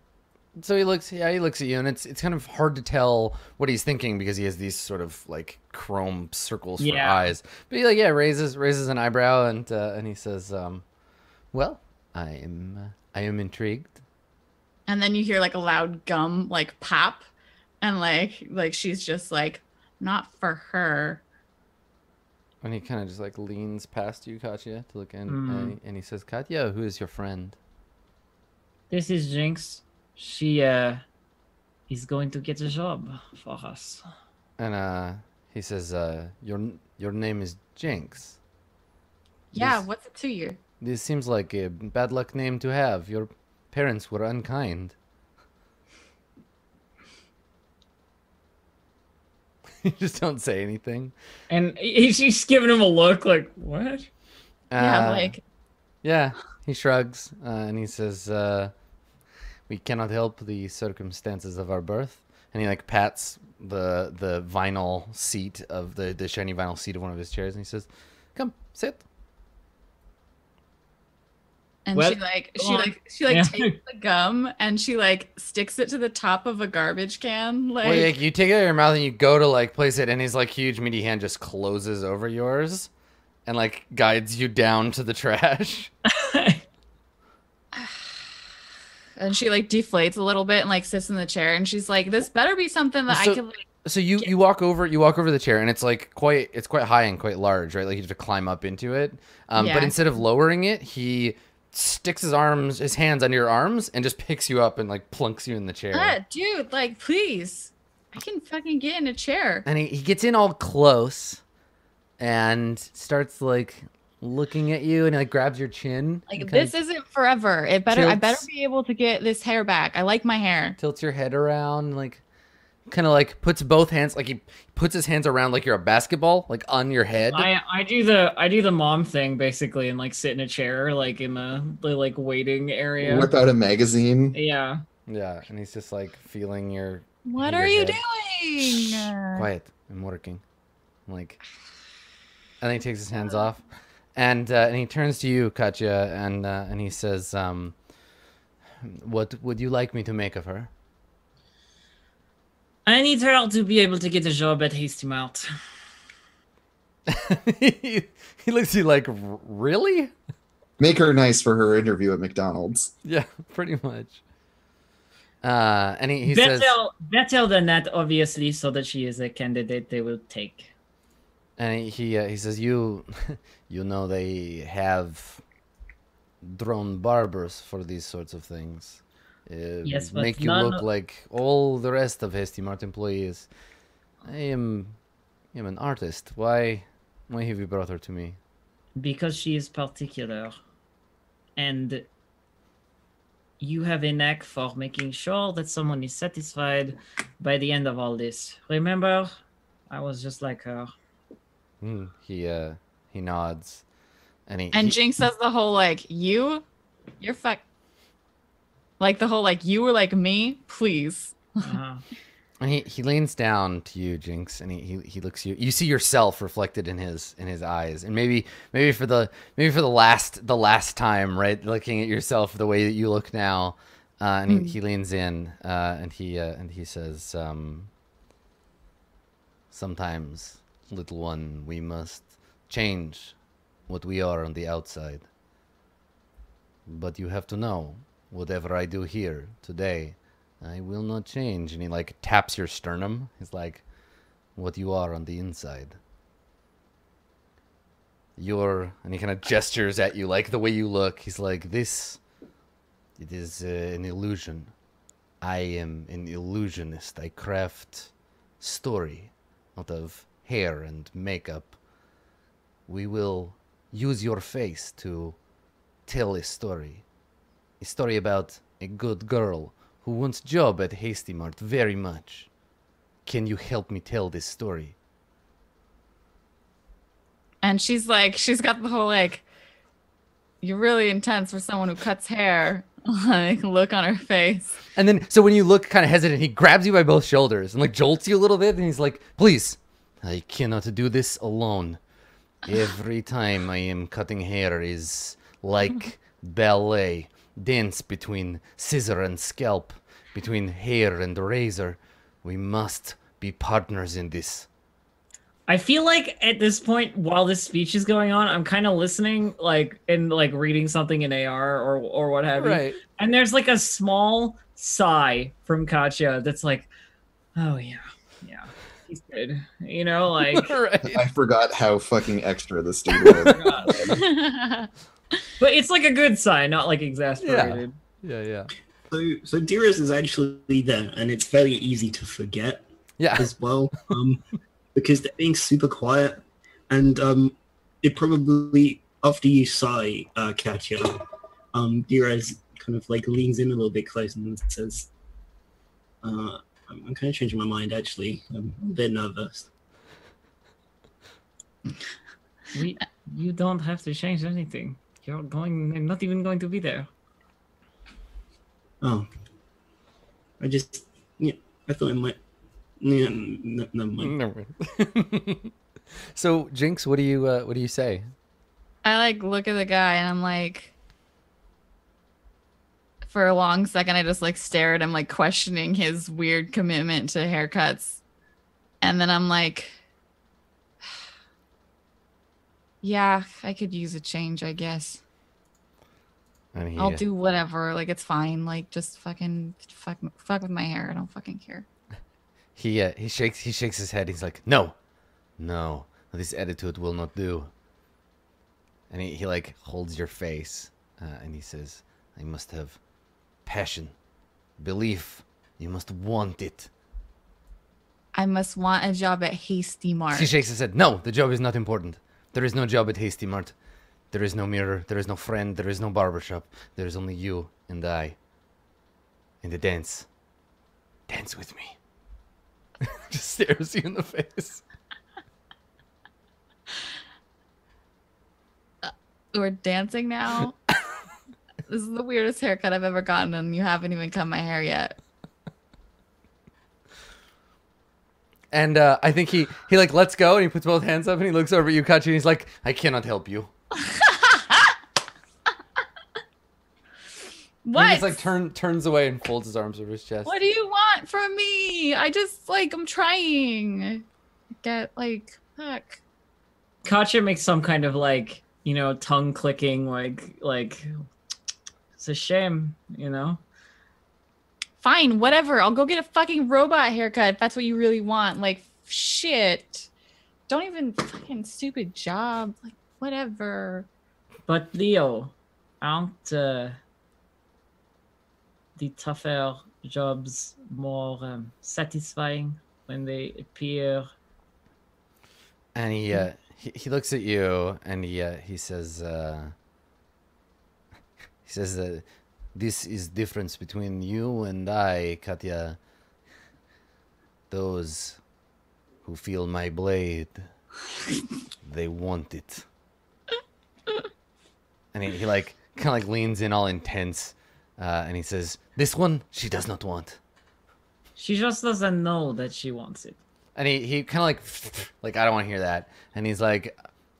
Speaker 1: so he looks yeah, he looks at you and it's it's kind of hard to tell what he's thinking because he has these sort of like chrome circles for
Speaker 4: Yeah.
Speaker 1: eyes. But he like yeah, raises raises an eyebrow and uh, and he says um well, I am uh, I am intrigued.
Speaker 3: And then you hear like a loud gum like pop, and like like she's just like, not for her.
Speaker 1: And he kind of just like leans past you, Katya, to look in,
Speaker 4: Mm.
Speaker 1: and, he, and he says, "Katya, who is your friend?"
Speaker 4: this is Jinx. She uh is going to get a job for us.
Speaker 1: And uh, he says, uh, "Your your name is Jinx.
Speaker 3: Yeah,
Speaker 1: This-
Speaker 3: what's it to you?
Speaker 1: This seems like a bad luck name to have. Your parents were unkind." you just don't say anything.
Speaker 4: And he, she's giving him a look like, what?
Speaker 3: yeah,
Speaker 1: Uh,
Speaker 3: like
Speaker 1: Yeah, he shrugs uh, and he says, uh, "We cannot help the circumstances of our birth." And he like pats the the vinyl seat of the the shiny vinyl seat of one of his chairs, and he says, "Come, sit."
Speaker 3: And
Speaker 4: Well,
Speaker 3: she like
Speaker 4: go
Speaker 3: she
Speaker 4: on.
Speaker 3: like she like
Speaker 4: Yeah.
Speaker 3: takes the gum and she like sticks it to the top of a garbage can. Like,
Speaker 1: Well, like, you take it out of your mouth and you go to like place it, and his like huge meaty hand just closes over yours, and like guides you down to the trash.
Speaker 3: and she like deflates a little bit and like sits in the chair and she's like, This better be something that
Speaker 1: So-
Speaker 3: I can like
Speaker 1: So you you walk over you walk over the chair, and it's like quite it's quite high and quite large, right? Like you have to climb up into it. Um,
Speaker 3: Yeah.
Speaker 1: But instead of lowering it, he sticks his arms his hands under your arms and just picks you up and like plunks you in the chair.
Speaker 3: ah, dude, like please. I can fucking get in a chair.
Speaker 1: and he, he gets in all close and starts like looking at you and he like grabs your chin
Speaker 3: Like
Speaker 1: and kinda
Speaker 3: this isn't forever. It better I better be able to get this hair back. I like my hair.
Speaker 1: tilts your head around like kind of like puts both hands like he puts his hands around like you're a basketball like on your head
Speaker 4: I I do the I do the mom thing basically and like sit in a chair like in the, the like waiting area.
Speaker 2: Whip out a magazine.
Speaker 4: Yeah.
Speaker 1: yeah and he's just like feeling your
Speaker 3: What
Speaker 1: Your
Speaker 3: are you
Speaker 1: head.
Speaker 3: doing?
Speaker 1: quiet i'm working like and then he takes his hands off and uh, and he turns to you katya and uh, and he says um what would you like me to make of her
Speaker 4: I need her to be able to get a job at Hasty Mart.
Speaker 1: he, he looks at you like really
Speaker 2: Make her nice for her interview at McDonald's.
Speaker 1: yeah pretty much uh and he, he
Speaker 4: better,
Speaker 1: says
Speaker 4: better than that, obviously, so that she is a candidate they will take.
Speaker 1: And he he, uh, he says you you know they have drone barbers for these sorts of things uh,
Speaker 4: Yes, but
Speaker 1: make you look
Speaker 4: of-
Speaker 1: like all the rest of Hasty Mart employees I am I am an artist why why have you brought her to me
Speaker 4: Because she is particular. And you have a knack for making sure that someone is satisfied by the end of all this. Remember? I was just like her.
Speaker 1: Hmm, he uh he nods and he,
Speaker 3: And
Speaker 1: he-
Speaker 3: Jinx says the whole like you, you're fuck. Like the whole like you were like me, please.
Speaker 4: Uh-huh.
Speaker 1: And he, he leans down to you, Jinx, and he, he, he looks you. You see yourself reflected in his in his eyes, and maybe maybe for the maybe for the last the last time, right? Looking at yourself the way that you look now, uh, and he, he leans in, uh, and he uh, and he says, um, "Sometimes, little one, we must change what we are on the outside. But you have to know, whatever I do here today." I will not change. And he like taps your sternum. He's like, what you are on the inside. You're, and he kind of gestures at you like the way you look. He's like, this, it is uh, an illusion. I am an illusionist. I craft story out of hair and makeup. We will use your face to tell a story. A story about a good girl who wants job at Hasty Mart very much. Can you help me tell this story?
Speaker 3: And she's like, she's got the whole like, you're really intense for someone who cuts hair. Like look on her face.
Speaker 1: And then, so when you look kind of hesitant, he grabs you by both shoulders and like jolts you a little bit, and he's like, "Please, I cannot do this alone. Every time I am cutting hair is like ballet, dance between scissor and scalp, between hair and razor. We must be partners in this."
Speaker 4: I feel like at this point, while this speech is going on, I'm kind of listening, like and like reading something in AR or or what have you. And there's like a small sigh from Katya that's like, "Oh yeah, yeah, he's good." You know, like,
Speaker 1: right.
Speaker 2: I forgot how fucking extra this dude was.
Speaker 4: but it's like a good sign, not like exasperated.
Speaker 1: Yeah, yeah,
Speaker 5: So, so Drez is actually there, and it's very easy to forget
Speaker 1: yeah.
Speaker 5: as well, um, because they're being super quiet, and um, it probably after you sigh, uh, Katya, um, Drez kind of like leans in a little bit closer and says, uh, "I'm, I'm kind of changing my mind. Actually, I'm a bit nervous."
Speaker 4: We, you don't have to change anything. You're going. I'm not even going to be there.
Speaker 5: Oh, I just yeah, I thought it might. Yeah, n- never mind.
Speaker 1: Never mind. so, Jinx, what do you uh, what do you say?
Speaker 3: I like look at the guy and I'm like, for a long second, I just like stare at him, like questioning his weird commitment to haircuts. And then I'm like, yeah, I could use a change, I guess.
Speaker 1: And he,
Speaker 3: I'll do whatever. Like it's fine. Like just fucking fuck, fuck with my hair. I don't fucking care.
Speaker 1: he uh, he shakes he shakes his head. He's like, no, no, this attitude will not do. And he, he like holds your face, uh, and he says, I must have passion, belief. You must want it.
Speaker 3: I must want a job at Hasty Mart.
Speaker 1: He shakes his head. No, the job is not important. There is no job at Hasty Mart. There is no mirror. There is no friend. There is no barbershop. There is only you and I. And the dance. Dance with me. Just stares you in the face.
Speaker 3: Uh, we're dancing now. this is the weirdest haircut I've ever gotten, and you haven't even cut my hair yet.
Speaker 1: And uh, I think he he like lets go and he puts both hands up and he looks over at you, Katya, and he's like, "I cannot help you."
Speaker 3: What?
Speaker 1: he just like turn turns away and folds his arms over his chest.
Speaker 3: what do you want from me? I just like I'm trying. Get like fuck.
Speaker 4: Katya makes some kind of like, you know, tongue clicking, like, like, it's a shame, you know?
Speaker 3: Fine, whatever. I'll go get a fucking robot haircut if that's what you really want. Like shit. Don't even fucking stupid job. Like whatever.
Speaker 4: But Leo, aren't uh, the tougher jobs more um, satisfying when they appear?
Speaker 1: And he uh, he, he looks at you and he uh, he says uh, he says uh, this is difference between you and I, Katya. Those who feel my blade, they want it. And he, he like kind of like leans in all intense, uh, and he says, "This one she does not want."
Speaker 4: She just doesn't know that she wants it.
Speaker 1: And he, he kind of like, like I don't want to hear that. And he's like,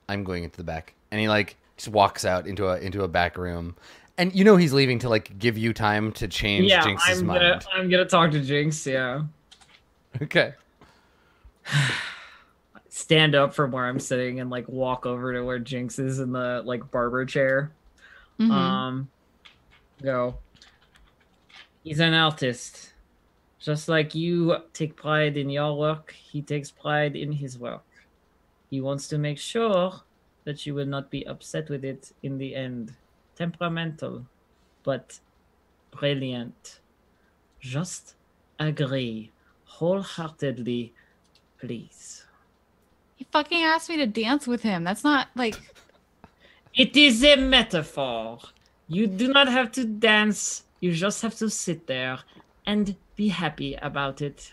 Speaker 1: I'm going into the back. And he like just walks out into a into a back room. And you know he's leaving to like give you time to change
Speaker 4: yeah,
Speaker 1: Jinx's
Speaker 4: I'm
Speaker 1: mind.
Speaker 4: gonna, I'm gonna talk to Jinx. Yeah,
Speaker 1: Okay.
Speaker 4: stand up from where I'm sitting and like walk over to where Jinx is in the like barber chair.
Speaker 3: Mhm.
Speaker 4: Um, go. He's an artist. Just like you take pride in your work, he takes pride in his work. He wants to make sure that you will not be upset with it in the end. Temperamental, but brilliant. Just agree wholeheartedly, please.
Speaker 3: he fucking asked me to dance with him. That's not like
Speaker 4: It is a metaphor. You do not have to dance. You just have to sit there and be happy about it.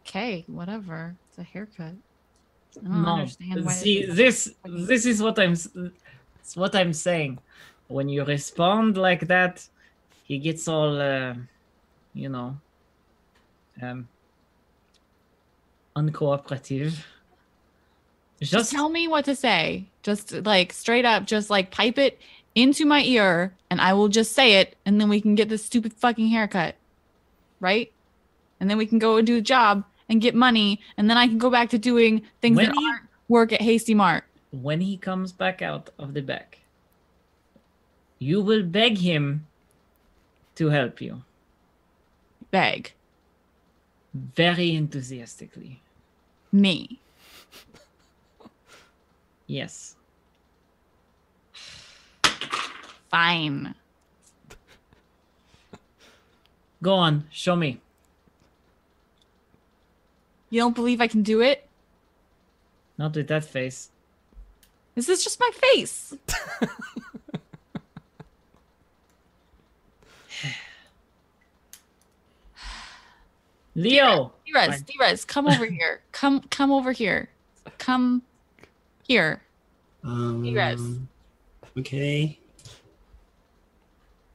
Speaker 3: okay, whatever. It's a haircut. I don't
Speaker 4: No,
Speaker 3: understand why
Speaker 4: see this. This is what I'm. It's what I'm saying. When you respond like that, he gets all, uh, you know, um, uncooperative.
Speaker 3: Just
Speaker 4: Just
Speaker 3: tell me what to say. Just like straight up, just like pipe it into my ear and I will just say it and then we can get this stupid fucking haircut. Right? And then we can go and do a job and get money and then I can go back to doing things
Speaker 4: When
Speaker 3: that
Speaker 4: you-
Speaker 3: aren't work at Hasty Mart.
Speaker 4: when he comes back out of the back, you will beg him to help you
Speaker 3: Beg.
Speaker 4: very enthusiastically.
Speaker 3: Me.
Speaker 4: Yes.
Speaker 3: Fine.
Speaker 4: Go on, show me.
Speaker 3: You don't believe I can do it?
Speaker 4: Not with that face.
Speaker 3: This is just my face.
Speaker 4: Leo!
Speaker 3: Drez, come over here. Come come over here. Come here.
Speaker 5: Um,
Speaker 3: Egress.
Speaker 5: Okay.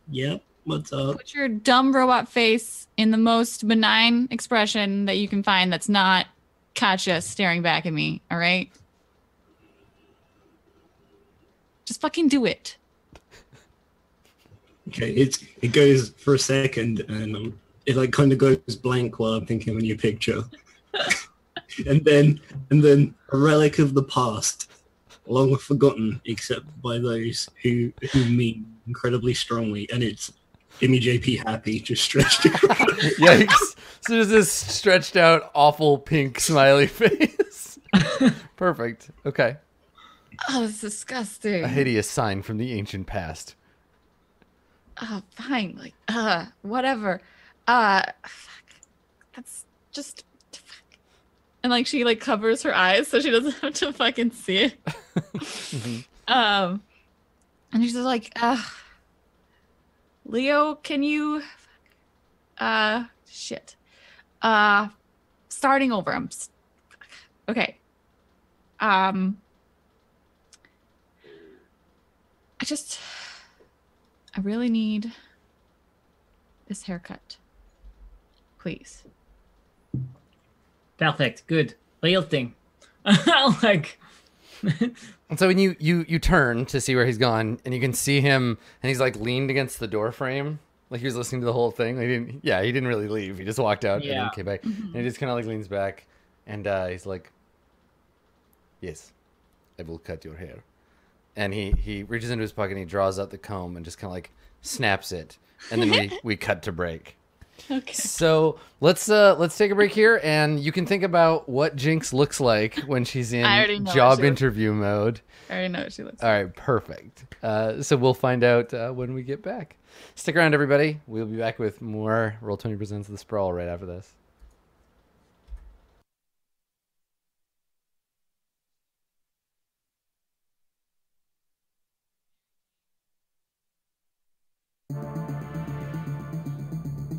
Speaker 5: Yep. What's up?
Speaker 3: Put your dumb robot face in the most benign expression that you can find that's not Katya staring back at me, all right? Just fucking do it.
Speaker 5: Okay, it's it goes for a second and um, it like kind of goes blank while I'm thinking of a new picture, and then and then a relic of the past, long forgotten except by those who who mean incredibly strongly, and it's Jimmy JP happy just stretched across.
Speaker 1: Yikes! so there's this stretched out, awful pink smiley face. Perfect. Okay.
Speaker 3: Oh, it's disgusting.
Speaker 1: A hideous sign from the ancient past.
Speaker 3: oh, fine. Like, uh, whatever. Uh, fuck. That's just. Fuck. And like she like covers her eyes so she doesn't have to fucking see it. um, and she's just like, uh, Leo, can you? Uh, shit. Uh, starting over. I'm. s- Okay. Um. I just. I really need this haircut. Please.
Speaker 4: Perfect. Good. Real thing. like,
Speaker 1: And so when you you you turn to see where he's gone, and you can see him, and he's like leaned against the door frame, like he was listening to the whole thing. Like, he didn't. Yeah, he didn't really leave. He just walked out and
Speaker 4: Yeah.
Speaker 1: then came back, and he just kind of like leans back, and uh, he's like, "Yes, I will cut your hair." And he he reaches into his pocket and he draws out the comb and just kind of like snaps it, and then we we cut to break.
Speaker 3: Okay.
Speaker 1: So let's uh let's take a break here, and you can think about what Jinx looks like when she's in
Speaker 3: I already know what
Speaker 1: job
Speaker 3: she looks-
Speaker 1: interview mode.
Speaker 3: I already know what she looks like.
Speaker 1: All right, perfect. Uh, so we'll find out uh, when we get back. Stick around, everybody. We'll be back with more Roll Twenty presents the Sprawl right after this.